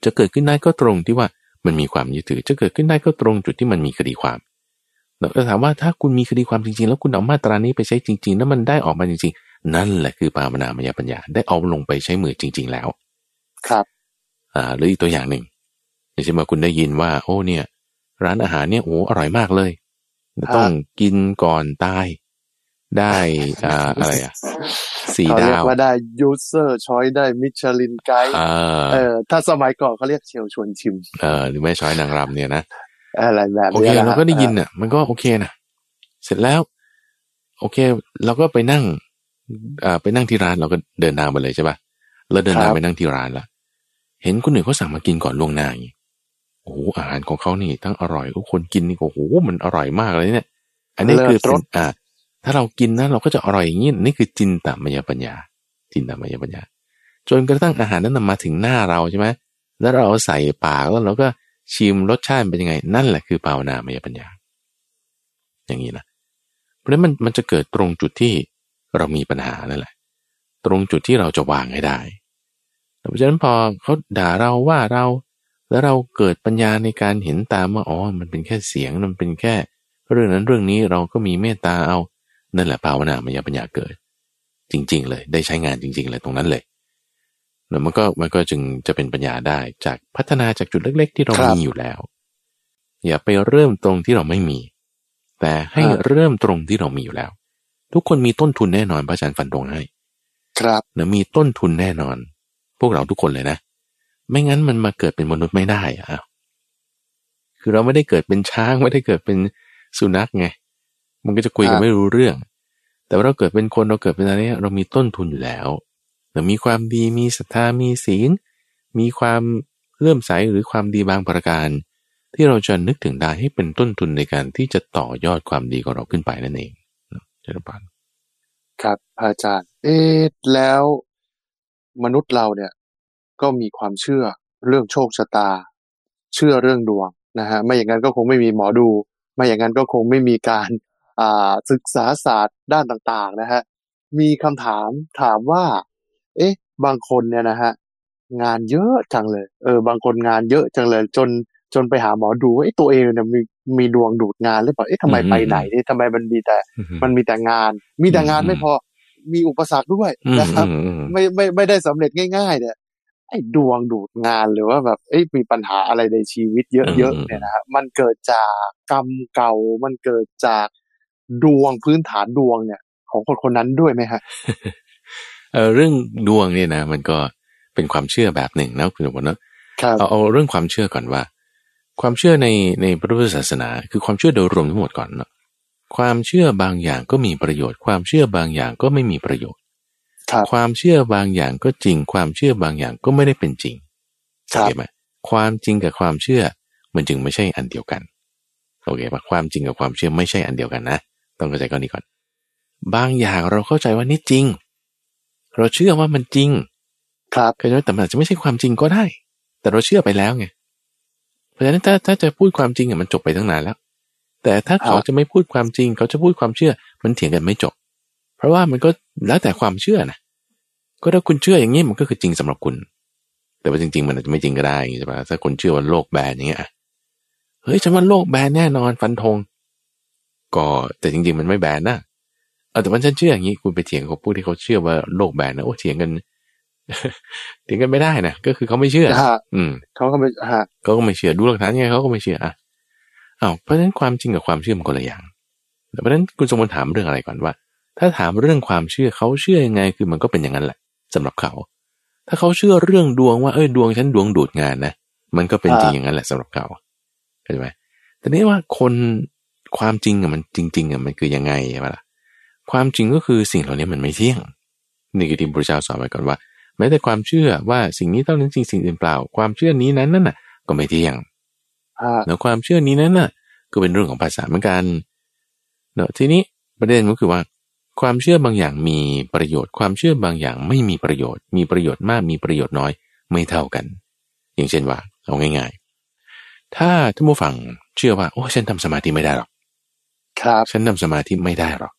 จะเกิดขึ้นได้ก็ตรงที่ว่ามันมีความยึดถือ จะเกิดขึ้นได้ก็ตรงจุดที่มันมีคดีความเราถามว่าถ้าคุณมีคดีความจริงๆ แล้วคุณเอามาตรานี้ไปใช้จริงๆ แล้วมันได้ออกมาจริงๆ นั่นแหละคือภาวนามายปัญญาได้เอาลงไปใช้มือจริง ๆ แล้ว ครับ อ่าหรืออีกตัวอย่างหนึ่งอย่างเช่นว่าคุณได้ยินว่า โอ้เนี่ย ร้านอาหารเนี่ยโอ้อร่อยมากเลย ต้องกินก่อนตาย ได้อ่าอะไรอะสี่ดาวว่าได้ user choice ได้ Michelin Guide เออถ้าสมัยก่อนเขาเรียกเชลล์ชวนชิม เออหรือแม่ช้อยนางรำเนี่ยนะอะไรแบบโอเคเราก็ได้ยินอะ มันก็โอเคนะเสร็จแล้ว โอเค เราก็ไปนั่งอ่าไปนั่งที่ร้านเราก็เดินทางไปเลยใช่ป่ะเราเดินทางไปนั่งที่ร้านละเห็นคนหนึ่งเขาสั่งมากินก่อนล่วงหน้าอย่างนี้ โอ้อาหารของเขานี่ทั้งอร่อยทุกคนกินนี่โอ้โหมันอร่อยมากเลยเนี่ย อันนี้คือเป็นอ่าถ้าเรากินนะเราก็จะอร่อยอย่างนี้นี่คือจินตามยปัญญา จินตามยปัญญา จนกระทั่งอาหารนั้นนำมาถึงหน้าเราใช่ไหมแล้วเราใส่ปากแล้วเราก็ชิมรสชาติเป็นยังไง นั่นแหละคือภาวนามยปัญญา อย่างนี้นะเพราะฉะนั้นมันมันจะเกิดตรงจุดที่เรามีปัญหานั่นแหละ ตรงจุดที่เราจะวางให้ได้เพราะฉะนั้นพอเขาด่าเราว่าเรา แล้วเราเกิดปัญญาในการเห็นตามว่าอ๋อ มันเป็นแค่เสียงมันเป็นแค่ เรื่องนั้นเรื่องนี้เราก็มีเมตตาเอา นั่นแหละภาวนามายปัญญาเกิด จริง ๆ เลย ได้ใช้งานจริง ๆ เลยตรงนั้นเลยแล้วมันก็มันก็จึงจะเป็นปัญญาได้จากพัฒนาจากจุดเล็ก ๆ ที่เรามีอยู่แล้ว อย่าไปเริ่มตรงที่เราไม่มี แต่ให้เริ่มตรงที่เรามีอยู่แล้ว ทุกคนมีต้นทุนแน่นอนพระอาจารย์ฟันตรงให้ ครับนะมีต้นทุนแน่นอน พวกเราทุกคนเลยนะ ไม่งั้นมันมาเกิดเป็นมนุษย์ไม่ได้อะคือเราไม่ได้เกิดเป็นช้างไม่ได้เกิดเป็นสุนัขไง มันก็จะคุยกันไม่รู้เรื่อง แต่ว่าเราเกิดเป็นคนเราเกิดเป็นอะไรเรามีต้นทุนอยู่แล้วเรามีความดีมีศรัทธามีศีล มีความเลื่อมใสหรือความดีบางประการ ที่เราจะนึกถึงได้ให้เป็นต้นทุนในการที่จะต่อยอดความดีของเราขึ้นไปนั่นเองเจริญพรครับอาจารย์ เอ๊แล้วมนุษย์เราเนี่ย ก็มีความเชื่อเรื่องโชคชะตา เชื่อเรื่องดวงนะฮะไม่อย่างนั้นก็คงไม่มีหมอดู ไม่อย่างนั้นก็คงไม่มีการอ่าศึกษาศาสตร์ด้านต่างๆนะฮะมีคำถามถามว่า เอ๊ะ บางคนเนี่ยนะฮะงานเยอะจังเลย เออ บางคนงานเยอะจังเลย จนจนไปหาหมอดูว่าตัวเองเนี่ยมีมีดวงดูดงานหรือเปล่าเอ๊ะทำไมไปไหนนี่ทำไมมันมีแต่ มันมีแต่งาน มีแต่งานไม่พอมีอุปสรรคด้วยนะครับ ไม่ไม่ไม่ได้สำเร็จง่าย ๆ เนี่ย ไอ้ดวงดูดงานหรือว่าแบบเอ้มีปัญหาอะไรในชีวิตเยอะๆเนี่ยนะครับมันเกิดจากกรรมเก่ามันเกิดจากดวงพื้นฐานดวงเนี่ย ของคนคนนั้นด้วยไหมฮะเออเรื่องดวงเนี่ยนะ มันก็เป็นความเชื่อแบบหนึ่งนะคุณสมบัติเนาะเอาเอาเรื่องความเชื่อก่อนว่า ความเชื่อในในพระพุทธศาสนา คือความเชื่อโดยรวมทั้งหมดก่อนเนาะความเชื่อบางอย่างก็มีประโยชน์ ความเชื่อบางอย่างก็ไม่มีประโยชน์ ความเชื่อบางอย่างก็จริง ความเชื่อบางอย่างก็ไม่ได้เป็นจริงโอเคไหมความจริงกับความเชื่อมันจึงไม่ใช่อันเดียวกันโอเคปะความจริงกับความเชื่อไม่ใช่อันเดียวกันนะ ต้องเข้าใจก่อนนี้ก่อน บางอย่างเราเข้าใจว่านี่จริง เราเชื่อว่ามันจริง ครับเข้าใจแต่มันอาจจะไม่ใช่ความจริงก็ได้ แต่เราเชื่อไปแล้วไงเพราะฉะนั้นถ้าถ้าจะพูดความจริงอะมันจบไปตั้งนานแล้ว แต่ถ้าเขาจะไม่พูดความจริง เขาจะพูดความเชื่อมันเถียงกันไม่จบ เพราะว่ามันก็แล้วแต่ความเชื่อนะก็ถ้าคุณเชื่ออย่างนี้มันก็คือจริงสำหรับคุณ แต่ว่าจริง ๆ มันอาจจะไม่จริงก็ได้ใช่ปะถ้าคนเชื่อว่าโลกแบนอย่างเงี้ยเฮ้ยฉันว่าโลกแบนแน่นอนฟันธงก็แต่จริง ๆ มันไม่แบนนะเออแต่ว่าฉันเชื่ออย่างนี้คุณไปเถียงกับผู้ที่เขาเชื่อว่าโลกแบนนะโอ้เถียงกันเถียงกันไม่ได้นะก็คือเขาไม่เชื่อ อืมเขาก็ไม่ฮะเขาก็ไม่เชื่อดูหลักฐานยังไงเขาก็ไม่เชื่ออะอ้าวเพราะฉะนั้นความจริงกับความเชื่อมันคนละอย่างเพราะฉะนั้นคุณสมบูรณ์ถามเรื่องอะไรก่อนว่า ถ้าถามเรื่องความเชื่อเขาเชื่อยังไงคือมันก็เป็นอย่างนั้นแหละสำหรับเขา ถ้าเขาเชื่อเรื่องดวงว่าเอ้ยดวงฉันดวงดูดงานนะมันก็เป็นจริงอย่างนั้นแหละสำหรับเขาเข้าใจไหมแต่นี้ว่าคนความจริงอะมันจริงๆอะมันคือยังไงใช่ไหมล่ะความจริงก็คือสิ่งเหล่านี้มันไม่เที่ยงนี่คือที่พระเจ้าสอนไว้ก่อนว่าแม้แต่ความเชื่อว่าสิ่งนี้เท่านั้นจริงสิ่งอื่นเปล่า ความเชื่อนี้นั้นนั่นน่ะ ก็ไม่เที่ยงแล้วความเชื่อนี้นั้นน่ะ ก็เป็นเรื่องของภาษาเหมือนกันเนอะทีนี้ประเด็นก็คือว่า ความเชื่อบางอย่างมีประโยชน์ ความเชื่อบางอย่างไม่มีประโยชน์ มีประโยชน์มากมีประโยชน์น้อยไม่เท่ากัน อย่างเช่นว่า เอาง่ายๆ ถ้าท่านผู้ฟังเชื่อว่าโอ้ฉันทำสมาธิไม่ได้หรอกครับฉันทำสมาธิไม่ได้หรอก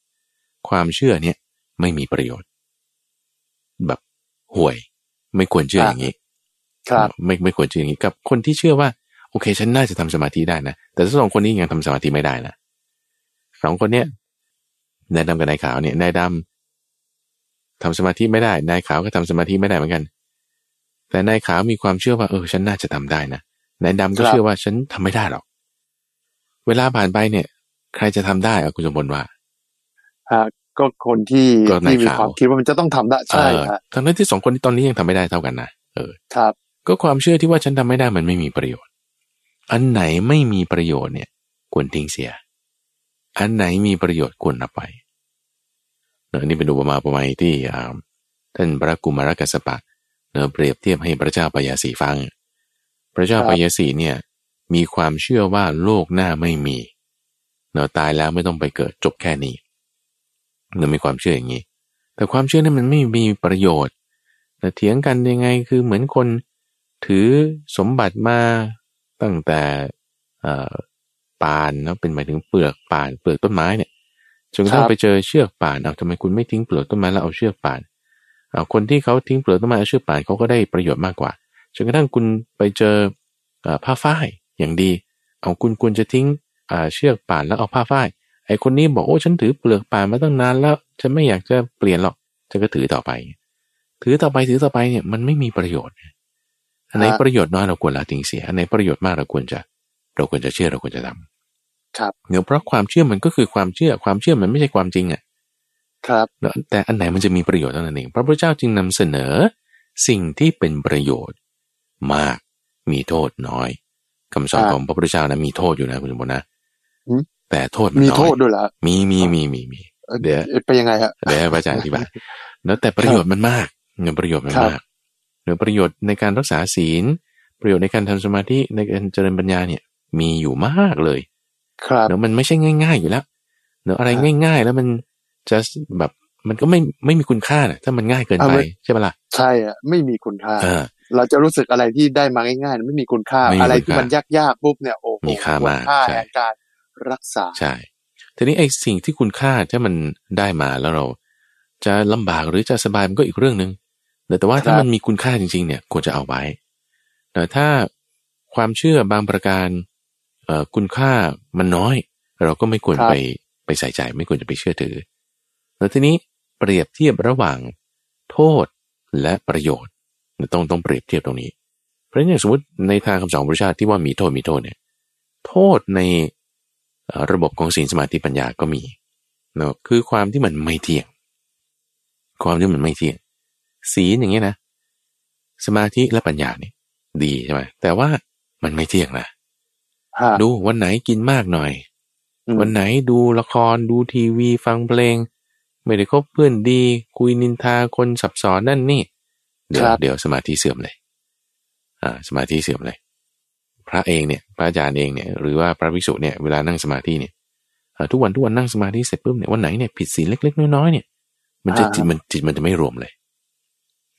ความเชื่อเนี่ยไม่มีประโยชน์ แบบห่วย ไม่ควรเชื่ออย่างนี้ ครับ ไม่ไม่ควรเชื่ออย่างนี้กับคนที่เชื่อว่า โอเค ฉันน่าจะทำสมาธิได้นะแต่ถ้าสองคนนี้ยังทำสมาธิไม่ได้นะสองคนเนี้ย นายดำกับนายขาวเนี่ยนายดำทำสมาธิไม่ได้นายขาวก็ทำสมาธิไม่ได้เหมือนกัน แต่นายขาวมีความเชื่อว่าเออฉันน่าจะทำได้นะนายดำก็เชื่อว่าฉันทำไม่ได้หรอก เวลาผ่านไปเนี่ย ใครจะทำได้อะคุณสมบัติว่าฮะก็คนที่ที่มีความคิดว่ามันจะต้องทำได้ใช่ครับทั้งนั้นที่สองคนที่ตอนนี้ยังทำไม่ได้เท่ากันนะเออครับ ก็ความเชื่อที่ว่าฉันทำไม่ได้มันไม่มีประโยชน์ อันไหนไม่มีประโยชน์เนี่ยควรทิ้งเสีย อันไหนมีประโยชน์ควรนับไป เนนี่เป็นอุปมาอุปไมยที่ท่านพระกุมารกัสปะเนเปรียบเทียบให้พระเจ้าปยาสีฟัง พระเจ้าปยาสีเนี่ยมีความเชื่อว่าโลกหน้าไม่มีเนตายแล้วไม่ต้องไปเกิดจบแค่นี้เรามีความเชื่ออย่างนี้ แต่ความเชื่อนั้นมันไม่มีประโยชน์แต่เถียงกันยังไงคือเหมือนคนถือสมบัติมาตั้งแต่ปานแล้วเป็นหมายถึงเปลือกป่านเปลือกต้นไม้เนี่ย จนกระทั่งไปเจอเชือกป่านเอาทำไมคุณไม่ทิ้งเปลือกต้นไม้แล้วเอาเชือกป่านเอาคนที่เขาทิ้งเปลือกต้นไม้เอาเชือกป่านเขาก็ได้ประโยชน์มากกว่าจนกระทั่งคุณไปเจอผ้าฝ้ายอย่างดี เอาคุณควรจะทิ้งเชือกป่านแล้วเอาผ้าฝ้ายไอ้คนนี้บอกโอ้ฉันถือเปลือกป่ามาตั้งนานแล้ว ฉันไม่อยากจะเปลี่ยนหรอกฉันก็ถือต่อไป ถือต่อไปถือต่อไปเนี่ยมันไม่มีประโยชน์อันไหนประโยชน์น้อยเราควรละทิ้งเสียอันไหนประโยชน์มากเราควรจะ เราควรจะเชื่อเราควรจะทำ ครับเนื่อเพราะความเชื่อมันก็คือความเชื่อความเชื่อมันไม่ใช่ความจริงอะครับแต่อันไหนมันจะมีประโยชน์เท่านั้นเองพระพุทธเจ้าจึงนำเสนอสิ่งที่เป็นประโยชน์ มากมีโทษน้อยคำสอนของพระพุทธเจ้านะมีโทษอยู่นะคุณสมบัตินะแต่โทษมีโทษด้วยเหรอมีมีมีมีมีเดี๋ยวไปยังไงฮะเดี๋ยวอาจารย์อธิบายแล้วแต่ประโยชน์มันมากเงินประโยชน์มันมากเงินประโยชน์ในการรักษาศีล ประโยชน์ในการทำสมาธิในการเจริญปัญญาเนี่ย มีอยู่มากเลย ครับเนาะมันไม่ใช่ง่าย ๆอยู่แล้วเนาะอะไรง่าย ๆ แล้วมันจะแบบมันก็ไม่ไม่มีคุณค่าถ้ามันง่ายเกินไปใช่ไหมล่ะใช่อะไม่มีคุณค่าเราจะรู้สึกอะไรที่ได้มาง่ายๆไม่มีคุณค่าอะไรที่มันยากๆปุ๊บเนี่ยโอ้มีค่ามากใช่การรักษาใช่ทีนี้ไอ้สิ่งที่คุณค่าถ้ามันได้มาแล้วเรา จะลำบากหรือจะสบายมันก็อีกเรื่องหนึ่งแต่ว่าถ้ามันมีคุณค่าจริง ๆ เนี่ยควรจะเอาไว้แต่ถ้าความเชื่อบางประการเอ่อ คุณค่ามันน้อย เราก็ไม่ควรไปไปใส่ใจไม่ควรจะไปเชื่อถือ แล้วทีนี้เปรียบเทียบระหว่างโทษและประโยชน์ต้องต้องเปรียบเทียบตรงนี้ เพราะฉะนั้นสมมติในทางคำสอนพระชาติที่ว่ามีโทษมีโทษเนี่ยโทษในระบบของศีลสมาธิปัญญาก็มีเนาะคือความที่มันไม่เที่ยง ความที่มันไม่เที่ยง ศีลอย่างเงี้ยนะ สมาธิและปัญญาเนี่ยดีใช่ไหมแต่ว่ามันไม่เที่ยงนะ ดูวันไหนกินมากหน่อย วันไหนดูละครดูทีวีฟังเพลง ไม่ได้คบเพื่อนดี คุยนินทาคนสับสอนนั่นนี่ เดี๋ยวเดี๋ยวสมาธิเสื่อมเลย อ่า สมาธิเสื่อมเลย พระเองเนี่ยพระอาจารย์เองเนี่ยหรือว่าพระภิกษุเนี่ยเวลานั่งสมาธิเนี่ยทุกวันทุกวันนั่งสมาธิเสร็จปุ๊บเนี่ยวันไหนเนี่ยผิดศีลเล็ก ๆ น้อยๆเนี่ย มันจะจิตมันจิตมันจะไม่รวมเลย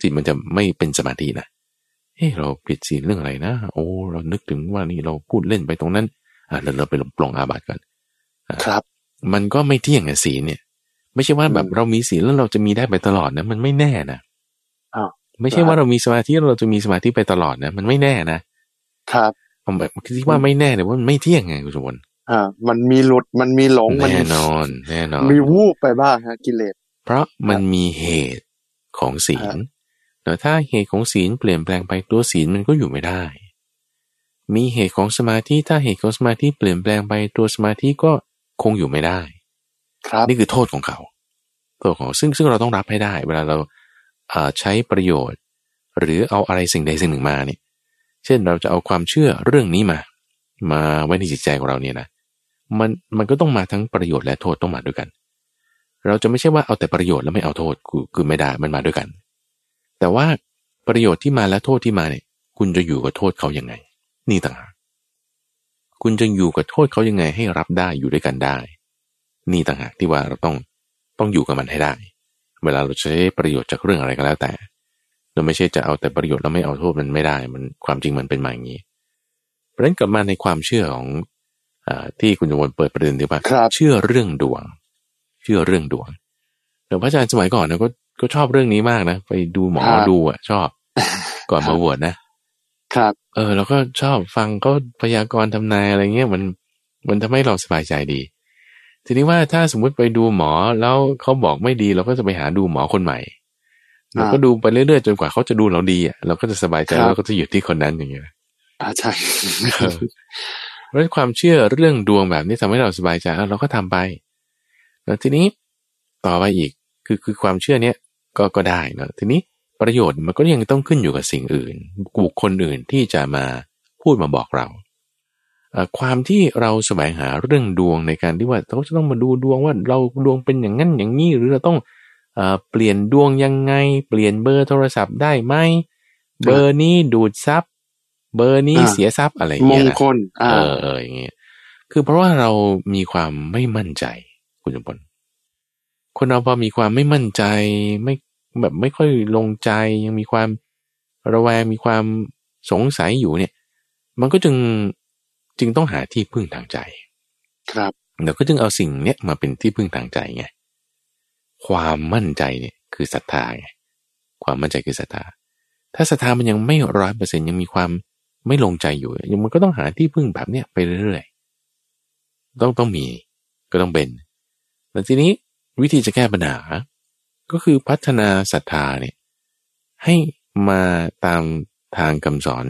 จิตมันจะไม่เป็นสมาธินะ เฮ้เราผิดศีลเรื่องอะไรนะ โอ้เรานึกถึงว่านี่เราพูดเล่นไปตรงนั้น อ่าเราเราไปลงปลงอาบัติกันครับ มันก็ไม่เที่ยงไงศีลเนี่ย ไม่ใช่ว่าแบบเรามีศีลแล้วเราจะมีได้ไปตลอดนะ มันไม่แน่นะไม่ใช่ว่าเรามีสมาธิเราจะมีสมาธิไปตลอดนะ มันไม่แน่นะครับผมแบบคิดว่าไม่แน่เนี่ยว่ามันไม่เที่ยงไงคุณสมบัติอ่า มันมีหลุดมันมีหลงแน่นอนแน่นอนมีวูบไปบ้างฮะกิเลสเพราะมันมีเหตุของศีล แต่ถ้าเหตุของศีลเปลี่ยนแปลงไปตัวศีลมันก็อยู่ไม่ได้ มีเหตุของสมาธิถ้าเหตุของสมาธิเปลี่ยนแปลงไปตัวสมาธิก็คงอยู่ไม่ได้ ครับนี่คือโทษของเขาโทษของซึ่งซึ่งเราต้องรับให้ได้ เวลาเราใช้ประโยชน์ หรือเอาอะไรสิ่งใดสิ่งหนึ่งมาเนี่ยเช่นเราจะเอาความเชื่อเรื่องนี้มา มาไว้ในจิตใจของเราเนี่ยนะมันมันก็ต้องมาทั้งประโยชน์และโทษต้องมาด้วยกัน เราจะไม่ใช่ว่าเอาแต่ประโยชน์แล้วไม่เอาโทษคือคือไม่ได้มันมาด้วยกัน แต่ว่าประโยชน์ที่มาและโทษที่มาเนี่ย คุณจะอยู่กับโทษเขายังไง นี่ต่างหากคุณจะอยู่กับโทษเขายังไงให้รับได้อยู่ด้วยกันได้ นี่ต่างหากที่ว่าเราต้องต้องอยู่กับมันให้ได้ เวลาเราใช้ประโยชน์จากเรื่องอะไรก็แล้วแต่เราไม่ใช่จะเอาแต่ประโยชน์แล้วไม่เอาโทษมันไม่ได้ มันความจริงมันเป็นมาอย่างนี้เพราะฉะนั้นกลับมาในความเชื่อของอที่คุณจวนเปิดประเด็นที่ว่าเชื่อเรื่องดวง เชื่อเรื่องดวงแต่พระอาจารย์สมัยก่อนนะก็ ก็ชอบเรื่องนี้มากนะ ไปดูหมอดูอะ ชอบ ก่อนมาบวชนะ ครับ เออแล้วก็ชอบฟังก็พยากรณ์ทำนายอะไรเงี้ยมันมันทำให้เราสบายใจดี ทีนี้ว่าถ้าสมมุติไปดูหมอแล้วเขาบอกไม่ดี เราก็จะไปหาดูหมอคนใหม่เราก็ดูไปเรื่อยๆจนกว่าเขาจะดูเราดีอะเราก็จะสบายใจเราก็จะหยุดที่คนนั้นอย่างเงี้ยอ่าใช่เพราะความเชื่อเรื่องดวงแบบนี้ทำให้เราสบายใจแล้วเราก็ทำไป แล้วทีนี้ต่อไปอีกคือคือความเชื่อเนี้ย ก็ก็ได้นะทีนี้ประโยชน์มันก็ยังต้องขึ้นอยู่กับสิ่งอื่น บุคคลอื่นที่จะมาพูดมาบอกเรา ความที่เราแสวงหาเรื่องดวงในการที่ว่าเขาจะต้องมาดูดวงว่าเราดวงเป็นอย่างนั้นอย่างนี้ หรือเราต้องเปลี่ยนดวงยังไง เปลี่ยนเบอร์โทรศัพท์ได้ไหมเบอร์นี้ดูดซับเบอร์นี้เสียทรัพย์อะไรอย่างเงี้ยมงคลเออเอออย่างเงี้ยคือเพราะว่าเรามีความไม่มั่นใจคุณจมพล คนเราพอมีความไม่มั่นใจไม่แบบไม่ค่อยลงใจยังมีความระแวงมีความสงสัยอยู่เนี่ย มันก็จึงจึงต้องหาที่พึ่งทางใจ ครับเราก็จึงเอาสิ่งเนี้ยมาเป็นที่พึ่งทางใจไงความมั่นใจเนี่ยคือศรัทธาไงความมั่นใจคือศรัทธา ถ้าศรัทธามันยังไม่ร้อยเปอร์เซ็นยังมีความไม่ลงใจอยู่ยังมันก็ต้องหาที่พึ่งแบบเนี้ยไปเรื่อยๆต้องต้องมีก็ต้องเป็นแต่ทีนี้ วิธีจะแก้ปัญหา ก็คือพัฒนาศรัทธาเนี่ยให้มาตามทางคำสอน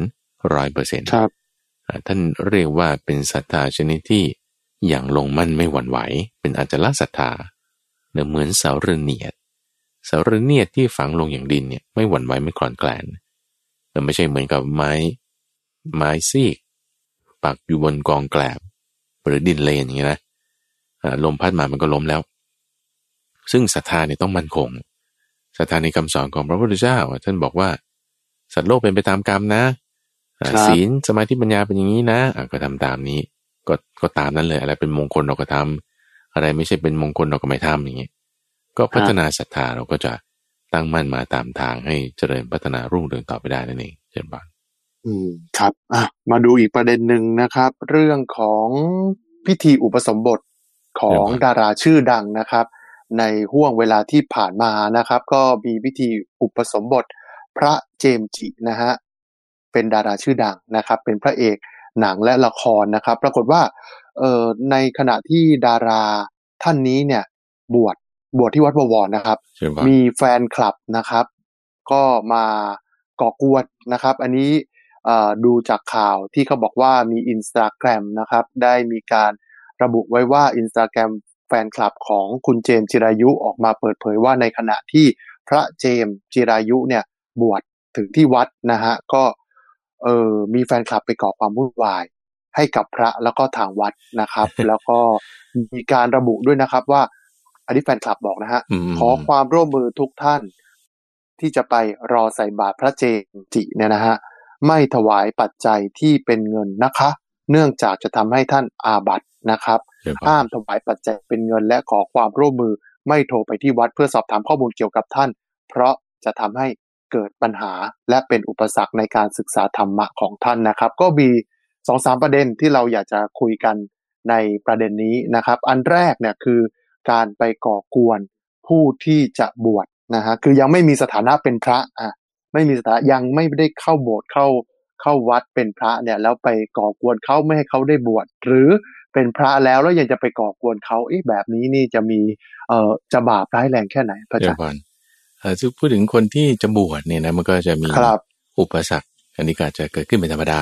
ร้อยเปอร์เซ็นต์ครับท่านเรียกว่าเป็นศรัทธาชนิดที่อย่างลงมั่นไม่หวั่นไหว เป็นอาจละศรัทธาเหมือนเสาเรเนียดเสาเรเนียดที่ฝังลงอย่างดินเนี่ยไม่หวั่นไหวไม่คลอนแกลนแต่ไม่ใช่เหมือนกับไม้ ไม้ซีก ปักอยู่บนกองแกลบหรือดินเลนอย่างนี้นะลมพัดมามันก็ล้มแล้ว ซึ่งศรัทธาเนี่ยต้องมั่นคงศรัทธาในคำสอนของพระพุทธเจ้าท่านบอกว่า สัตว์โลกเป็นไปตามกรรมนะศีลสมาธิปัญญาเป็นอย่างนี้นะก็ทำตามนี้ ก็ก็ตามนั้นเลย อะไรเป็นมงคลเราก็ทำอะไรไม่ใช่เป็นมงคลเราก็ไม่ทำอย่างนี้ก็พัฒนาศรัทธาเราก็จะตั้งมั่นมาตามทางให้เจริญพัฒนารุ่งเรืองต่อไปได้นั่นเองเจริญบานอืมครับอะมาดูอีกประเด็นหนึ่งนะครับ เรื่องของพิธีอุปสมบทของดาราชื่อดังนะครับ ในห่วงเวลาที่ผ่านมานะครับ ก็มีพิธีอุปสมบทพระเจมจินะฮะเป็นดาราชื่อดังนะครับ เป็นพระเอกหนังและละครนะครับ ปรากฏว่าเอ่อในขณะที่ดาราท่านนี้เนี่ยบวชบวชที่วัดบวรนะครับ มีแฟนคลับนะครับ ก็มาก่อกวนนะครับ อันนี้ดูจากข่าวที่เขาบอกว่ามีอินสตาแกรมนะครับ ได้มีการระบุไว้ว่าอินสตาแกรม แฟนคลับของคุณเจมจิรายุออกมาเปิดเผยว่าในขณะที่พระเจมจิรายุเนี่ยบวชถึงที่วัดนะฮะก็เออมีแฟนคลับไปก่อความวุ่นวาย ให้กับพระแล้วก็ทางวัดนะครับ แล้วก็มีการระบุด้วยนะครับว่า อันนี้แฟนคลับบอกนะฮะขอความร่วมมือทุกท่าน ที่จะไปรอใส่บาตรพระเจมจิเนี่ยนะฮะไม่ถวายปัจจัยที่เป็นเงินนะคะ เนื่องจากจะทำให้ท่านอาบัตนะครับห้ามถวายปัจจัยเป็นเงินและขอความร่วมมือไม่โทรไปที่วัดเพื่อสอบถามข้อมูลเกี่ยวกับท่าน เพราะจะทำให้เกิดปัญหาและเป็นอุปสรรคในการศึกษาธรรมะของท่านนะครับ ก็มีสองสามประเด็นที่เราอยากจะคุยกันในประเด็นนี้นะครับ อันแรกเนี่ยคือการไปก่อกวนผู้ที่จะบวชนะฮะคือยังไม่มีสถานะเป็นพระอะไม่มีสถานะยังไม่ได้เข้าโบสถ์เข้า เข้าวัดเป็นพระเนี่ยแล้วไปก่อกวนเขาไม่ให้เขาได้บวชหรือเป็นพระแล้วแล้วยังจะไปก่อกวนเขาเอ๊ะแบบนี้นี่จะมีเอ่อจะบาปร้ายแรงแค่ไหนพระอาจารย์เออพูดถึงคนที่จะบวชเนี่ยนะมันก็จะมีอุปสรรคอันนี้ก็จะเกิดขึ้นเป็นธรรมดา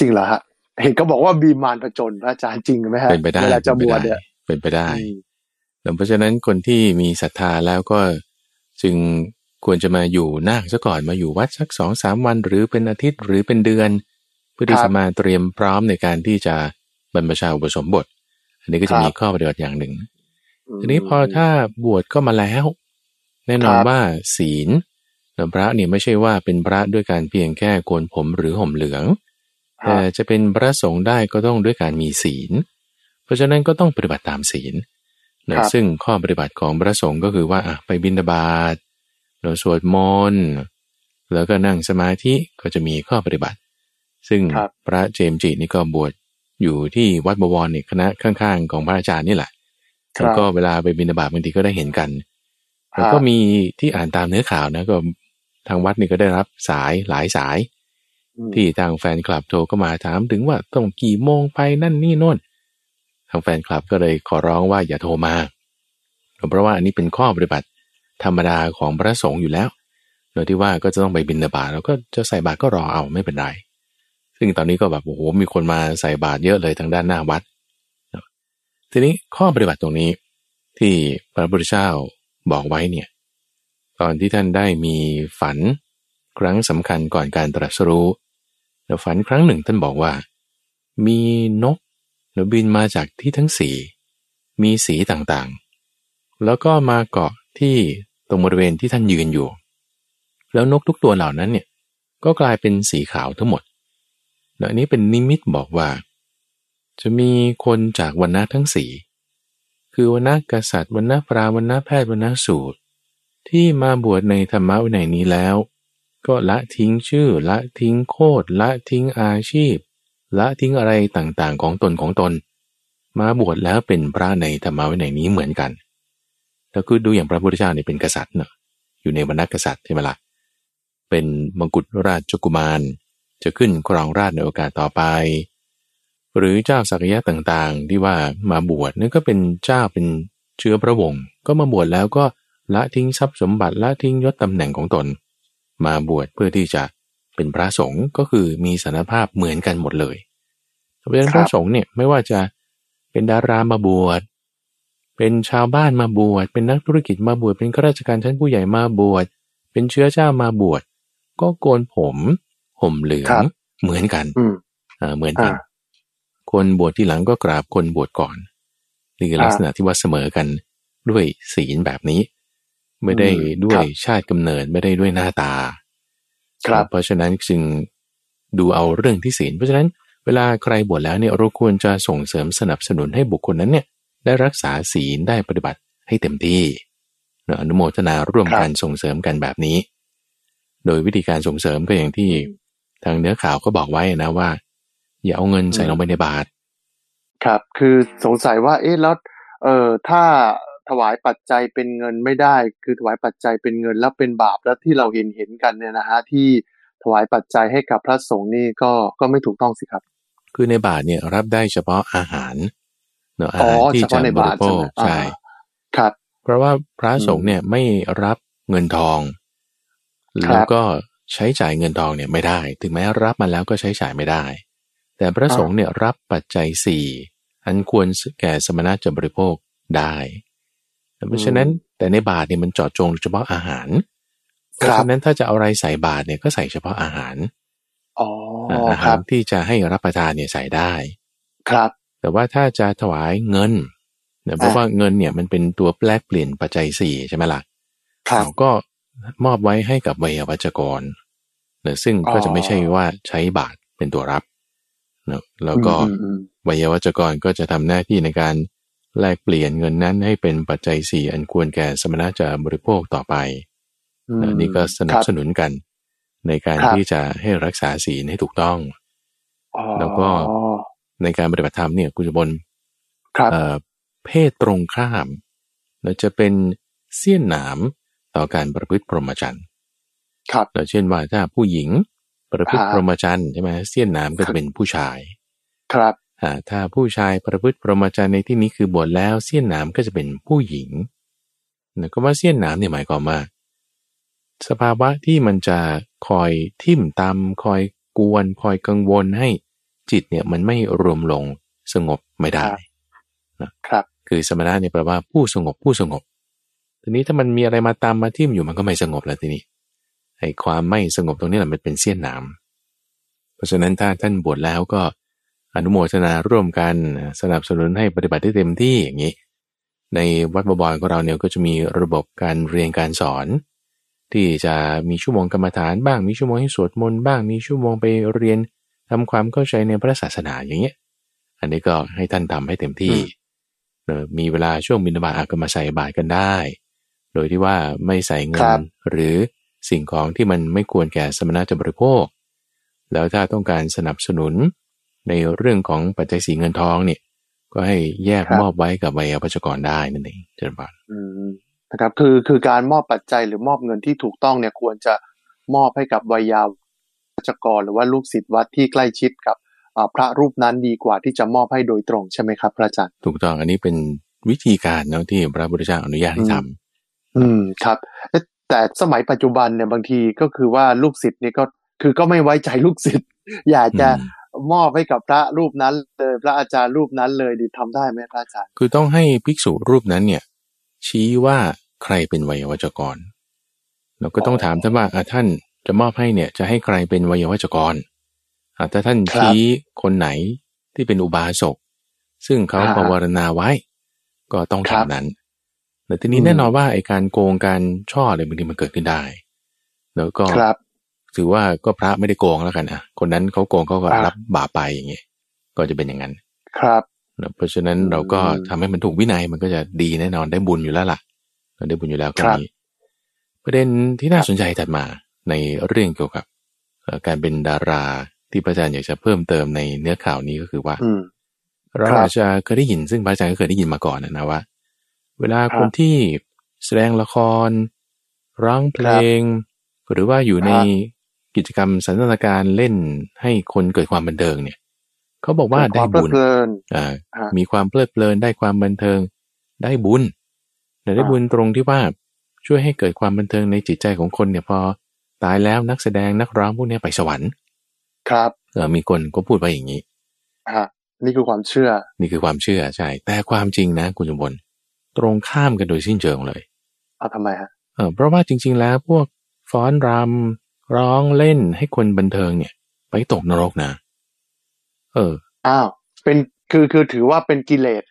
จริงเหรอฮะเห็นก็บอกว่าบีมานประจนพระอาจารย์จริงไหมฮะเป็นไปได้เวลาจะบวชเนี่ยเป็นไปได้เพราะฉะนั้นคนที่มีศรัทธาแล้วก็จึง ควรจะมาอยู่นาคซะก่อนมาอยู่วัดสักสองสามวัน หรือเป็นอาทิตย์หรือเป็นเดือน เพื่อที่จะมาเตรียมพร้อมในการที่จะบรรพชาอุปสมบท อันนี้ก็จะมีข้อปฏิบัติอย่างหนึ่งทีนี้พอถ้าบวชก็มาแล้ว แน่นอนว่าศีลพระเนี่ยไม่ใช่ว่าเป็นพระด้วยการเพียงแค่โกนผมหรือห่มเหลือง แต่จะเป็นพระสงฆ์ได้ก็ต้องด้วยการมีศีล เพราะฉะนั้นก็ต้องปฏิบัติตามศีลนะซึ่งข้อปฏิบัติของพระสงฆ์ก็คือว่าไปบิณฑบาต เราสวดมนต์แล้วก็นั่งสมาธิก็จะมีข้อปฏิบัติ ซึ่งพระเจมจีนี่ก็บวชอยู่ที่วัดบวรนี่คณะข้างๆ ของพระอาจารย์นี่แหละ แล้วก็เวลาไปบิณฑบาตบางทีก็ได้เห็นกัน แล้วก็มีที่อ่านตามเนื้อข่าวนะก็ทางวัดนี่ก็ได้รับสายหลายสาย ที่ทางแฟนคลับโทรก็มาถามถึงว่าต้องกี่โมงไปนั่นนี่โน่น ทางแฟนคลับก็เลยขอร้องว่าอย่าโทรมา เพราะว่าอันนี้เป็นข้อปฏิบัติ ธรรมดาของพระสงฆ์อยู่แล้วโดยที่ว่าก็จะต้องไปบินบาตแล้วก็จะใส่บาตรก็รอเอาไม่เป็นไร ซึ่งตอนนี้ก็แบบโอ้โหมีคนมาใส่บาตรเยอะเลยทางด้านหน้าวัด ทีนี้ข้อปฏิบัติตรงนี้ที่พระพุทธเจ้าบอกไว้เนี่ยตอนที่ท่านได้มีฝันครั้งสำคัญก่อนการตรัสรู้แล้วฝันครั้งหนึ่งท่านบอกว่า มีนกหรือบินมาจากที่ทั้งสี่มีสีต่างๆ แล้วก็มาเกาะที่ รงบริเวณที่ท่านยืนอยู่ แล้วนกทุกตัวเหล่านั้นเนี่ยก็กลายเป็นสีขาวทั้งหมดและนี้เป็นนิมิตบอกว่า จะมีคนจากวันณะทั้งสี่คือวันณะกษัตริย์วันณะปราวันณะแพทย์วันณะสูตร ที่มาบวชในธรรมะวินัยนี้แล้ว ก็ละทิ้งชื่อละทิ้งโคดละทิ้งอาชีพ ละทิ้งอะไรต่างๆของตนของตน มาบวชแล้วเป็นพระในธรรมะวินัยนี้เหมือนกัน แล้วคือดูอย่างพระพุทธเจ้าเนี่ยเป็นกษัตริย์เนาะอยู่ในวรรณกษัตริย์ใช่ไหมละ่ะเป็นมงกุฎราชกุมาร จะขึ้นครองราชในโอกาสต่อไป หรือเจ้าสักยะต่างๆ ที่ว่ามาบวชนั่นก็เป็นเจ้าเป็นเชื้อพระวงศ์ก็มาบวชแล้วก็ละทิ้งทรัพย์สมบัติละทิ้งยศตำแหน่งของตน มาบวชเพื่อที่จะเป็นพระสงฆ์ก็คือมีสารภาพเหมือนกันหมดเลยเพราะฉะนั้นพระสงฆ์เนี่ยไม่ว่าจะเป็นดารามาบวช เป็นชาวบ้านมาบวช เป็นนักธุรกิจมาบวช เป็นข้าราชการชั้นผู้ใหญ่มาบวช เป็นเชื้อเจ้ามาบวช ก็โกนผมห่มเหลืองเหมือนกันอ่าเหมือนกัน คนบวชที่หลังก็กราบคนบวชก่อนนี่คือลักษณะที่ว่าเสมอกันด้วยศีลแบบนี้ ไม่ได้ด้วยชาติกำเนิดไม่ได้ด้วยหน้าตา ครับเพราะฉะนั้นจึงดูเอาเรื่องที่ศีล เพราะฉะนั้นเวลาใครบวชแล้วเนี่ยเราควรจะส่งเสริมสนับสนุนให้บุคคลนั้นเนี่ย ได้รักษาศีลได้ปฏิบัติให้เต็มที่อนุโมทนาร่วมกันส่งเสริมกันแบบนี้ โดยวิธีการส่งเสริมก็อย่างที่ทางเนื้อข่าวก็บอกไว้นะว่า อย่าเอาเงินใส่ลงไปในบาทครับ คือสงสัยว่า เอ๊ะแล้วเอ่อถ้าถวายปัจจัยเป็นเงินไม่ได้ คือถวายปัจจัยเป็นเงินแล้วเป็นบาปแล้วที่เราเห็นเห็นกันเนี่ยนะฮะที่ถวายปัจจัยให้กับพระสงฆ์นี่ก็ก็ไม่ถูกต้องสิครับ คือในบาทเนี่ยรับได้เฉพาะอาหาร เนาะอาหารที่จะบริโภคใช่ครับ เพราะว่าพระสงฆ์เนี่ยไม่รับเงินทอง แล้วก็ใช้จ่ายเงินทองเนี่ยไม่ได้ ถึงแม้รับมาแล้วก็ใช้จ่ายไม่ได้ แต่พระสงฆ์เนี่ยรับปัจจัยสี่อันควรแก่สมณะจะบริโภคได้เพราะฉะนั้นแต่ในบาทเนี่ยมันเจาะจงเฉพาะอาหารเพราะฉะนั้นถ้าจะเอาอะไรใส่บาทเนี่ยก็ใส่เฉพาะอาหารอาหารที่จะให้รับประทานเนี่ยใส่ได้ ครับ แต่ว่าถ้าจะถวายเงินเนี่ยเพราะว่าเงินเนี่ยมันเป็นตัวแปลกเปลี่ยนปัจจัยสี่ใช่ไหมละ่ะเราก็มอบไว้ให้กับวัยวัจกรเนี่ยซึ่งก็จะไม่ใช่ว่าใช้บาทเป็นตัวรับเนาะแล้วก็วัยวัจกรก็จะทำหน้าที่ในการแลกเปลี่ยนเงินนั้นให้เป็นปัจจัยสี่อันควรแก่สมณะจะบริโภคต่อไปนี่ก็สนับสนุนกัน ในการที่จะให้รักษาศีลให้ถูกต้อง แล้วก็ ในการปฏิบัติธรรมเนี่ยคุณจะบนเพศตรงข้ามเราจะเป็นเสี้ยนหนามต่อการประพฤติพรหมจรรย์ครับเราเช่นว่าถ้าผู้หญิงประพฤติพรหมจรรย์ใช่ไหมเสี้ยนหนามก็จะเป็นผู้ชาย ครับถ้าผู้ชายประพฤติพรหมจรรย์ในที่นี้คือบวชแล้วเสี้ยนหนามก็จะเป็นผู้หญิงนะก็ว่าเสี้ยนหนามเนี่ยหมายความว่าสภาวะที่มันจะคอยทิ่มตามคอยกวน คอยกังวลให้ จิตเนี่ยมันไม่รวมลงสงบไม่ได้นะครับ คือสมณะเนี่ยแปลว่าผู้สงบผู้สงบ ทีนี้ถ้ามันมีอะไรมาตามมาทิ่มอยู่มันก็ไม่สงบแล้วทีนี้ไอ้ความไม่สงบตรงนี้แหละมันเป็นเสี้ยนหนามเพราะฉะนั้นถ้าท่านบวชแล้วก็อนุโมทนาร่วมกันสนับสนุนให้ปฏิบัติได้เต็มที่อย่างนี้ ในวัดบบอยของเราเนี่ยก็จะมีระบบการเรียนการสอน ที่จะมีชั่วโมงกรรมฐานบ้างมีชั่วโมงให้สวดมนต์บ้างมีชั่วโมงไปเรียน ทำความเข้าใจในพระศาสนาอย่างเงี้ย อันนี้ก็ให้ท่านทำให้เต็มที่มีเวลาช่วงบินบาตก็มาใส่บาตรกันได้ โดยที่ว่าไม่ใส่เงินหรือสิ่งของที่มันไม่ควรแก่สมณะจะบริโภค แล้วถ้าต้องการสนับสนุนในเรื่องของปัจจัยสีเงินทองเนี่ย ก็ให้แยกมอบไว้กับวัยพจกรได้นั่นเองเจริญบานนะครับคือคือการมอบปัจจัยหรือมอบเงินที่ถูกต้องเนี่ยควรจะมอบให้กับวัยาพ จกรหรือว่าลูกศิษย์วัดที่ใกล้ชิดกับพระรูปนั้นดีกว่าที่จะมอบให้โดยตรงใช่ไหมครับพระอาจารย์ถูกต้องอันนี้เป็นวิธีการเนาะที่พระพุทธเจ้าอนุญาตให้ทำอืมครับ แต่สมัยปัจจุบันเนี่ยบางทีก็คือว่าลูกศิษย์นี่ก็คือก็ไม่ไว้ใจลูกศิษย์อยากจะมอบให้กับพระรูปนั้นเลยพระอาจารย์รูปนั้นเลยดีทำได้ไหมพระอาจารย์ คือต้องให้ภิกษุรูปนั้นเนี่ย ชี้ว่าใครเป็นวัยวจกรเราก็ต้องถามท่านว่าท่าน จะมอบให้เนี่ยจะให้ใครเป็นวัยวจกรถ้าท่านชี้คนไหนที่เป็นอุบาสกซึ่งเขาภาวนาไว้ ก็ต้องทำนั้น แต่ทีนี้แน่นอนว่าไอ้การโกงการช่ออะไรบางทีมันเกิดขึ้นได้ แล้วก็ถือว่าก็พระไม่ได้โกงแล้วกันนะคนนั้นเขาโกงเขาก็รับบาปไปอย่างเงี้ยก็จะเป็นอย่างนั้น ครับเพราะฉะนั้นเราก็ทำให้มันถูกวินัยมันก็จะดีแน่นอนได้บุญอยู่แล้วล่ะเราได้บุญอยู่แล้วครนี้ประเด็นที่น่าสนใจถัดมา ในเรื่องเกี่ยวกับการเป็นดาราที่พระอาจารย์อยากจะเพิ่มเติมในเนื้อข่าวนี้ก็คือว่าเราอาจจะเคยได้ยินซึ่งพระอาจารย์ก็เคยได้ยินมาก่อนนะว่า เวลาคนที่แสดงละคร ร้องเพลง หรือว่าอยู่ในกิจกรรมสันทนาการเล่นให้คนเกิดความบันเทิงเนี่ย เขาบอกว่าได้บุญอ่ามีความเพลิดเพลินได้ความบันเทิง ได้บุญแต่ได้บุญตรงที่ว่าช่วยให้เกิดความบันเทิงในจิตใจของคนเนี่ยพอ ตายแล้วนักแสดงนักร้องพวกนี้ไปสวรรค์ ครับเออมีคนก็พูดไปอย่างนี้ฮะนี่คือความเชื่อ นี่คือความเชื่อใช่ แต่ความจริงนะ คุณสมบัติตรงข้ามกันโดยสิ้นเชิงเลยเอาทำไมฮะเออเพราะว่าจริง ๆ แล้วพวกฟ้อนรำร้องเล่นให้คนบันเทิงเนี่ย ไปตกนรกนะ เอออ้าวเป็นคือคือถือว่าเป็นกิเลส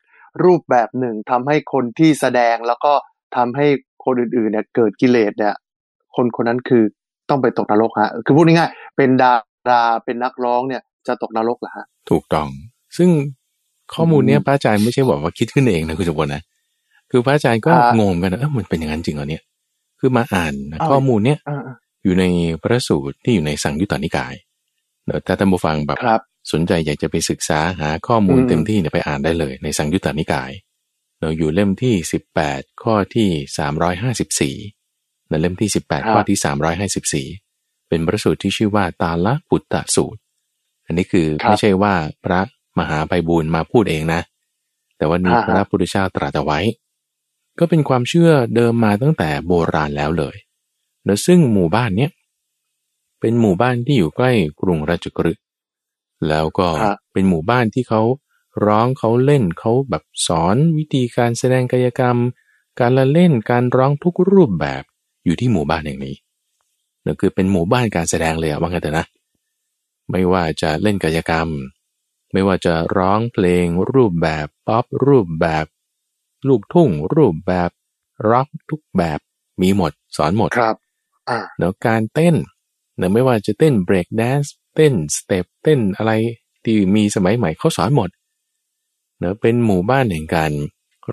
รูปแบบหนึ่งทำให้คนที่แสดงแล้วก็ทำให้คนอื่นๆเนี่ยเกิดกิเลสเนี่ย คนคนนั้นคือ ต้องไปตกนรกฮะคือพูดง่ายๆเป็นดาราเป็นนักร้องเนี่ยจะตกนรกเหรอฮะถูกต้อง ซึ่งข้อมูลเนี้ยพระอาจารย์ไม่ใช่บอกว่าคิดขึ้นเองนะคุณจุบูนะคือพระอาจารย์ก็งงกันนะเออมันเป็นอย่างนั้นจริงเหรอเนี่ย คือมาอ่านข้อมูลเนี้ยอยู่ในพระสูตรที่อยู่ในสังยุตตานิกายเดี๋ยวถ้าท่านผู้ฟังแบบสนใจอยากจะไปศึกษาหาข้อมูลเต็มที่เนี่ยไปอ่านได้เลย ในสังยุตตานิกายเราอยู่เล่มที่ 18 ข้อที่ 354 ในเล่มที่สิบแปดข้อที่สามร้อยห้าสิบสี่เป็นพระสูตรที่ชื่อว่าตาละปุตตะสูตร อันนี้คือไม่ใช่ว่าพระมหาไพบูลมาพูดเองนะ แต่ว่านี้พระพุทธเจ้าตรัสเอาไว้ ก็เป็นความเชื่อเดิมมาตั้งแต่โบราณแล้วเลยแล้วซึ่งหมู่บ้านเนี้ยเป็นหมู่บ้านที่อยู่ใกล้กรุงราชกฤห์แล้วก็เป็นหมู่บ้านที่เขาร้องเขาเล่นเขาแบบสอนวิธีการแสดงกายกรรม การละเล่นการร้องทุกรูปแบบ อยู่ที่หมู่บ้านแห่งนี้นั่นคือเป็นหมู่บ้านการแสดงเลยว่างั้นแต่นะ ไม่ว่าจะเล่นกายกรรม ไม่ว่าจะร้องเพลง รูปแบบป๊อปรูปแบบ ลูกทุ่ง รูปแบบร็อกทุกแบบมีหมดสอนหมดครับอ่าแล้วการเต้นเนี่ยไม่ว่าจะเต้นเบรกแดนซ์เต้นสเต็ปเต้นอะไรที่มีสมัยใหม่เขาสอนหมดเนะเป็นหมู่บ้านแห่งการ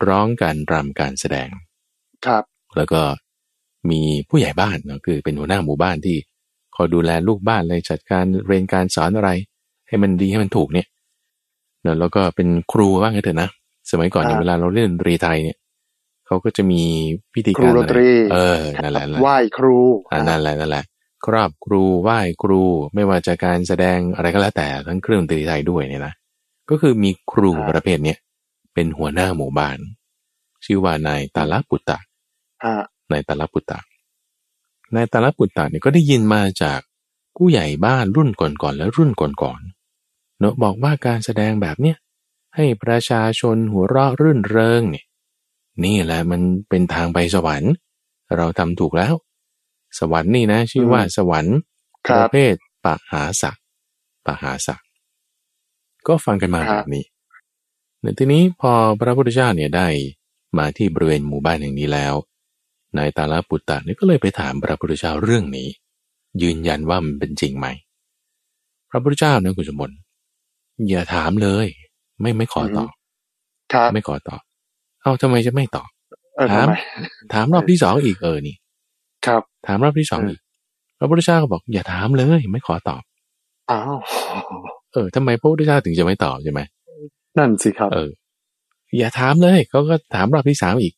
ร้องการรำการแสดง ครับ แล้วก็ มีผู้ใหญ่บ้านเนาะคือเป็นหัวหน้าหมู่บ้านที่คอยดูแลลูกบ้านเลยจัดการเรียนการสอนอะไร ให้มันดีให้มันถูกเนี่ยเนาะแล้วก็เป็นครูบ้างเถอะนะสมัยก่อนเวลาเราเล่นดนตรีไทยเนี่ยเขาก็จะมีพิธีการอะไรเออนั่นแหละไหว้ครูอ่านั่นแหละนั่นแหละครอบครูไหว้ครู ไม่ว่าจะการแสดงอะไรก็แล้วแต่ทั้งเครื่องดนตรีไทยด้วยเนี่ยนะก็คือมีครูประเภทเนี้ยเป็นหัวหน้าหมู่บ้าน ชื่อว่านายตาลปุตตะ นายตาลปุตตะนายตาลปุตตะเนี่ยก็ได้ยินมาจากผู้ใหญ่บ้านรุ่นก่อนๆและรุ่นก่อนๆเนาะบอกว่าการแสดงแบบเนี้ยให้ประชาชนหัวเราะรื่นเริงเนี่ยนี่แหละมันเป็นทางไปสวรรค์ เราทำถูกแล้ว สวรรค์นี่นะ ชื่อว่าสวรรค์ประเภทปะหาสักปะหาสักก็ฟังกันมาแบบนี้ในทีนี้พอพระพุทธเจ้าเนี่ยได้มาที่บริเวณหมู่บ้านแห่งนี้แล้ว นายตาลปุตตะนี่ก็เลยไปถามพระพุทธเจ้าเรื่องนี้ ยืนยันว่ามันเป็นจริงไหม พระพุทธเจ้านะคุณสมบัติอย่าถามเลย ไม่ไม่ขอตอบไม่ขอตอบเอาทำไมจะไม่ตอบถาม ถามรอบที่สองอีกเออนี่ ครับ ถามรอบที่สองอีกพระพุทธเจ้าก็บอก อย่าถามเลย ไม่ขอตอบอ้าวเออทำไมพระพุทธเจ้าถึงจะไม่ตอบใช่ไหมนั่นสิครับ เออ อย่าถามเลยเขาก็ถามรอบที่สามอีก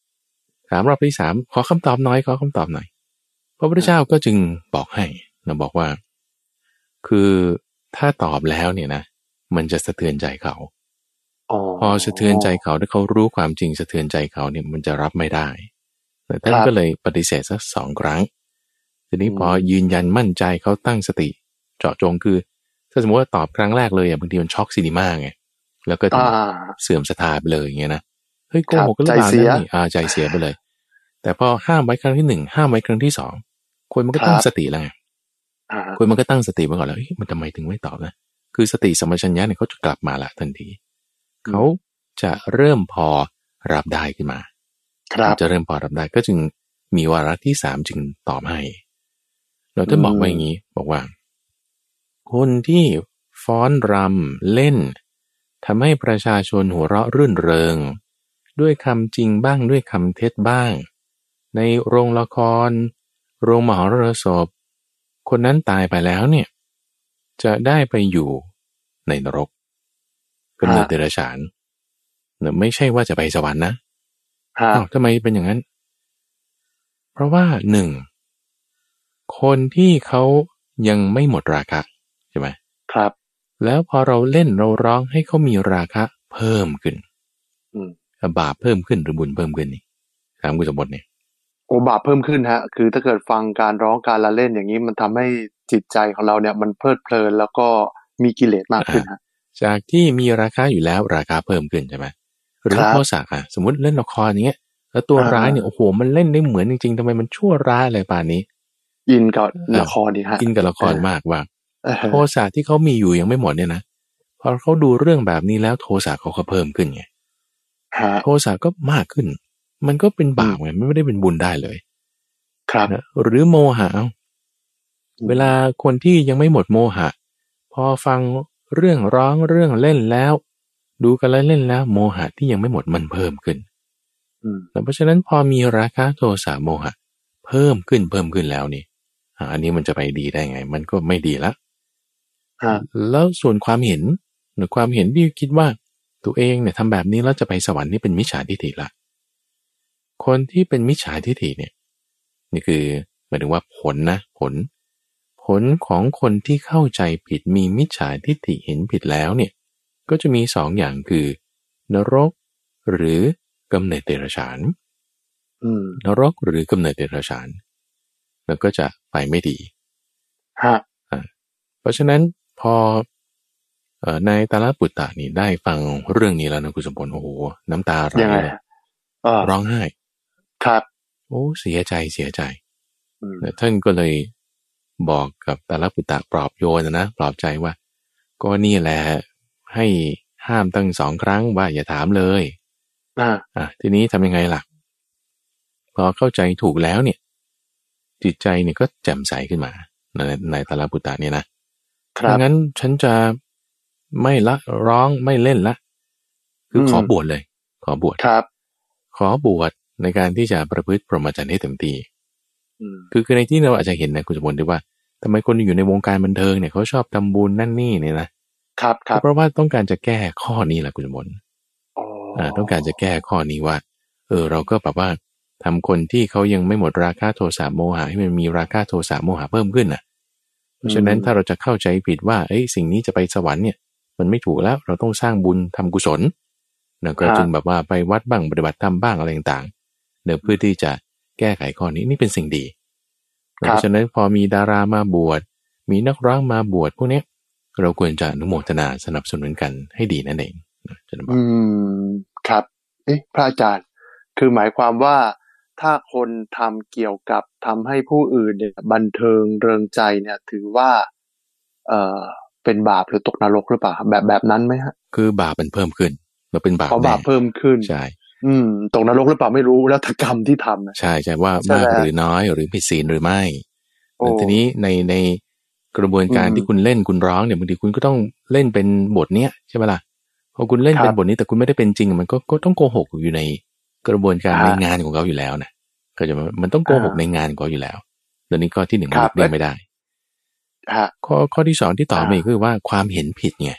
ถามรอบที่สามขอคำตอบน้อยขอคำตอบหน่อย พระพุทธเจ้าก็จึงบอกให้นะบอกว่า คือถ้าตอบแล้วเนี่ยนะมันจะสะเทือนใจเขาพอสะเทือนใจเขาถ้าเขารู้ความจริงสะเทือนใจเขาเนี่ยมันจะรับไม่ได้แต่ท่านก็เลยปฏิเสธสักสองครั้ง ทีนี้พอยืนยันมั่นใจเขาตั้งสติ เจาะจงคือ ถ้าสมมติว่าตอบครั้งแรกเลยอะบางทีมันช็อก cinema ไงแล้วก็เสื่อมศรัทธาไปเลยอย่างเงี้ยนะ เฮ้ยโกหกก็เรื่องนี่อาใจเสียไปเลย แต่พอห้ามไว้ครั้งที่หนึ่งห้ามไว้ครั้งที่สองคนมันก็ตั้งสติแล้วไงคนมันก็ตั้งสติมาก่อนแล้วมันทำไมถึงไม่ตอบนะคือสติสมัชัญญะเนี่ยเขาจะกลับมาละทันทีเขาจะเริ่มพอรับได้ขึ้นมาครับจะเริ่มพอรับได้ก็จึงมีวาระที่สามจึงตอบให้ เราจะบอกว่าอย่างนี้บอกว่า คนที่ฟ้อนรำเล่นทำให้ประชาชนหัวเราะรื่นเริง ด้วยคำจริงบ้างด้วยคำเท็จบ้าง ในโรงละคร โรงมหรสพ คนนั้นตายไปแล้วเนี่ย จะได้ไปอยู่ในนรกกำเนิดเดรัจฉานเนี่ยไม่ใช่ว่าจะไปสวรรค์นะอ้าวทำไมเป็นอย่างนั้น เพราะว่าหนึ่งคนที่เขายังไม่หมดราคะใช่ไหมครับ แล้วพอเราเล่นเราร้องให้เขามีราคะเพิ่มขึ้นอืม บาปเพิ่มขึ้นหรือบุญเพิ่มขึ้นนี่ถามคุณสมบัติเนี่ยโอบาปเพิ่มขึ้นฮะ คือถ้าเกิดฟังการร้องการละเล่นอย่างนี้มันทำให้จิตใจของเราเนี่ย มันเพลิดเพลินแล้วก็มีกิเลสมากขึ้นฮะ จากที่มีราคาอยู่แล้วราคาเพิ่มขึ้นใช่ไหมหรือโทสะอะสมมติเล่นละครอย่างเงี้ยแล้วตัวร้ายเนี่ยโอ้โหมันเล่นได้เหมือนจริงๆทำไมมันชั่วร้ายอะไรป่านนี้อินกับละครดีฮะอินกับละครมากว่าโทสะที่เขามีอยู่ยังไม่หมดเนี่ยนะพอเขาดูเรื่องแบบนี้แล้วโทสะเขาก็เพิ่มขึ้นไง โทสะก็มากขึ้น มันก็เป็นบาปไงไม่ได้เป็นบุญได้เลย ครับหรือโมหะเวลาคนที่ยังไม่หมดโมหะ พอฟังเรื่องร้องเรื่องเล่นแล้ว ดูกันแล้วเล่นแล้ว โมหะที่ยังไม่หมดมันเพิ่มขึ้นเพราะฉะนั้นพอมีราคะโทสะโมหะ เพิ่มขึ้นเพิ่มขึ้นแล้วนี่อันนี้มันจะไปดีได้ไง มันก็ไม่ดีละแล้วส่วนความเห็นหรือความเห็นที่คิดว่า ตัวเองเนี่ยทำแบบนี้แล้วจะไปสวรรค์นี่เป็นมิจฉาทิฏฐิละ คนที่เป็นมิจฉาทิฏฐิเนี่ยนี่คือหมายถึงว่าผลนะผล ผลของคนที่เข้าใจผิดมีมิจฉาทิฏฐิเห็นผิดแล้วเนี่ยก็จะมีสองอย่างคือนรกหรือกำเนิดเดรัจฉานนรกหรือกำเนิดเดรัจฉาน แล้วก็จะไปไม่ดีฮะเพราะฉะนั้นพอ ในตาลปุตตะนี่ได้ฟังเรื่องนี้แล้วนะคุณสมบัติโอ้โหน้ำตาไหลร้องไห้ ครับโอ้เสียใจเสียใจท่านก็เลยบอกกับตาลปุตตะปลอบโยนนะปลอบใจว่า ก็นี่แหละให้ห้ามตั้งสองครั้งว่าอย่าถามเลยอ่าอะทีนี้ทำยังไงล่ะ พอเข้าใจถูกแล้วเนี่ย จิตใจเนี่ยก็แจ่มใสขึ้นมาในในตาลปุตตะเนี่ยนะดังนั้นฉันจะ ไม่ละร้องไม่เล่นละ คือขอบวชเลย ขอบวชครับ ขอบวชในการที่จะประพฤติพรหมจรรย์ให้เต็มที่คือคือในที่เราอาจจะเห็นนะคุณสมบัติว่าทำไมคนอยู่ในวงการบันเทิงเนี่ยเขาชอบทำบุญนั่นนี่เนี่ยนะครับครับเพราะว่าต้องการจะแก้ข้อนี้แหละคุณสมบัติอ่าต้องการจะแก้ข้อนี้ว่า เออ เราก็แบบว่าทำคนที่เขายังไม่หมดราคาโทสะโมหะให้มันมีราคาโทสะโมหะเพิ่มขึ้นน่ะ เพราะฉะนั้นถ้าเราจะเข้าใจผิดว่า เอ้ยสิ่งนี้จะไปสวรรค์เนี่ย มันไม่ถูกแล้วเราต้องสร้างบุญทำกุศลนะก็จึงแบบว่าไปวัดบ้างปฏิบัติธรรมบ้างอะไรต่างๆเนื่อเพื่อที่จะแก้ไขข้อนี้นี่เป็นสิ่งดีเพราะฉะนั้นพอมีดารามาบวช มีนักร้องมาบวชพวกนี้เราควรจะนุโมทนาสนับสนุนกันให้ดีนั่นเองจะบอกอืมครับ เอ๊ะพระอาจารย์ คือหมายความว่าถ้าคนทำเกี่ยวกับทำให้ผู้อื่นเนี่ยบันเทิงเริงใจเนี่ย ถือว่า เอ่อ เป็นบาปหรือตกนรกหรือเปล่าแบบแบบนั้นไหมฮะ คือบาปมันเพิ่มขึ้นมันเป็นบาปบาปเพิ่มขึ้นใช่อืมตกนรกหรือเปล่าไม่รู้แล้วถ้ากรรมที่ทำใช่ใช่ว่ามากหรือน้อยหรือผิดศีลหรือไม่ทีนี้ในในกระบวนการที่คุณเล่นคุณร้องเนี่ยบางทีคุณก็ต้องเล่นเป็นบทเนี้ยใช่ไหมล่ะพอคุณเล่นเป็นบทนี้แต่คุณไม่ได้เป็นจริงมันก็ก็ต้องโกหกอยู่ในกระบวนการในงานของเขาอยู่แล้วนะก็จะมันต้องโกหกในงานของเขาอยู่แล้วเดี๋ยวนี้ข้อที่หนึ่งเลี่ยงไม่ได้ ข้อข้อที่สองที่ต่อมาอีกคือว่าความเห็นผิดไง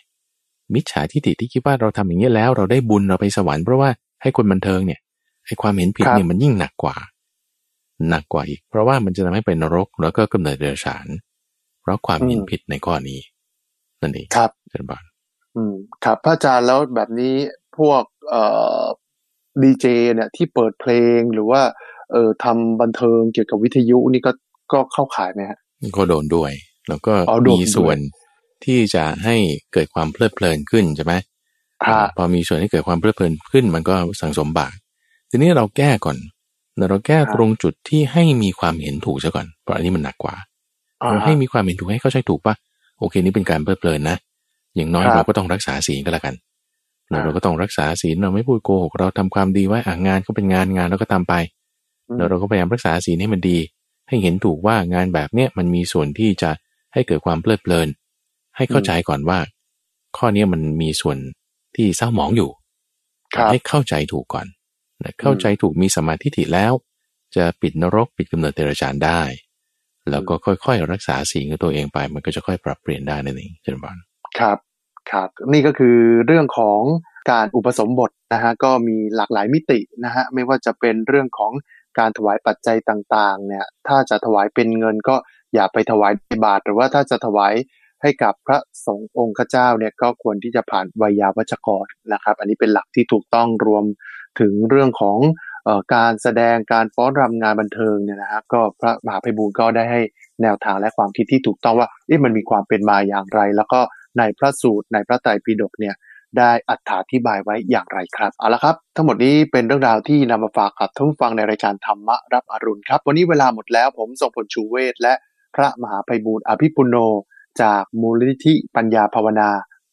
มิจฉาทิฏฐิที่คิดว่าเราทำอย่างนี้แล้ว เราได้บุญเราไปสวรรค์เพราะว่าให้คนบันเทิงเนี่ยให้ความเห็นผิดเนี่ยมันยิ่งหนักกว่า หนักกว่าอีก เพราะว่ามันจะทำให้เป็นนรกแล้วก็กำเนิดเดรัจฉาน เพราะความเห็นผิดในข้อนี้ นั่นเองครับเจริญบานอืมครับพระอาจารย์แล้วแบบนี้พวกเอ่อดีเจเนี่ยที่เปิดเพลงหรือว่า เอ่อทำบันเทิงเกี่ยวกับวิทยุนี่ก็ก็เข้าขายไหมฮะก็โดนด้วย แล้วก็มีส่วนที่จะให้เกิดความเพลิดเพลินขึ้นใช่ไหมพอมีส่วนให้เกิดความเพลิดเพลินขึ้น มันก็สังสมบาปทีนี้เราแก้ก่อนเราแก้ตรงจุดที่ให้มีความเห็นถูกซะก่อน เพราะอันนี้มันหนักกว่าเราให้มีความเห็นถูกให้เข้าใจถูกปะโอเค นี่เป็นการเพลิดเพลินนะ อย่างน้อยเราก็ต้องรักษาศีลก็แล้วกันเราก็ต้องรักษาศีลเราไม่พูดโกหกเราทำความดีไว้อ่างานก็เป็นงานงานแล้วก็ทำไปแล้วเราก็พยายามรักษาศีลให้มันดี ให้เห็นถูกว่างานแบบเนี้ยมันมีส่วนที่จะ ให้เกิดความเพลิดเพลิน ให้เข้าใจก่อนว่า ข้อนี้มันมีส่วนที่เศร้าหมองอยู่ให้เข้าใจถูกก่อนเข้าใจถูกมีสมาธิถิแล้ว จะปิดนรกปิดกำเนิดเตระจานได้ แล้วก็ค่อยๆรักษาสิ่งของตัวเองไป มันก็จะค่อยปรับเปลี่ยนได้นั่นเองเช่นบันครับครับ นี่ก็คือเรื่องของการอุปสมบทนะฮะก็มีหลากหลายมิตินะฮะไม่ว่าจะเป็นเรื่องของการถวายปัจจัยต่างๆเนี่ยถ้าจะถวายเป็นเงินก็ อย่าไปถวายในบาทหรือว่าถ้าจะถวายให้กับพระสงฆ์องค์เจ้าเนี่ยก็ควรที่จะผ่านวิยาวัจกรนะครับ อันนี้เป็นหลักที่ถูกต้องรวมถึงเรื่องของออการแสดงการฟ้อนรำงานบันเทิงเนี่ยนะฮะก็พระมหาภัยบูลก็ได้ให้แนวทางและความคิดที่ถูกต้องว่ามันมีความเป็นมาอย่างไร แล้วก็ในพระสูตรในพระไตรปิฎกเนี่ยได้อธิบายไว้อย่างไรครับเอาละครับ ทั้งหมดนี้เป็นเรื่องราวที่นำมาฝากกับท่านผู้ฟังในรายการธรรมะรับอรุณครับ วันนี้เวลาหมดแล้วผมทรงผลชูเวศและ พระมหาภัยบูร์อภิปุโน จากมูลนิธิปัญญาภาวนา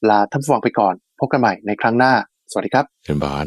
ลาท่านฟังไปก่อน พบกันใหม่ในครั้งหน้า สวัสดีครับเชิญบาน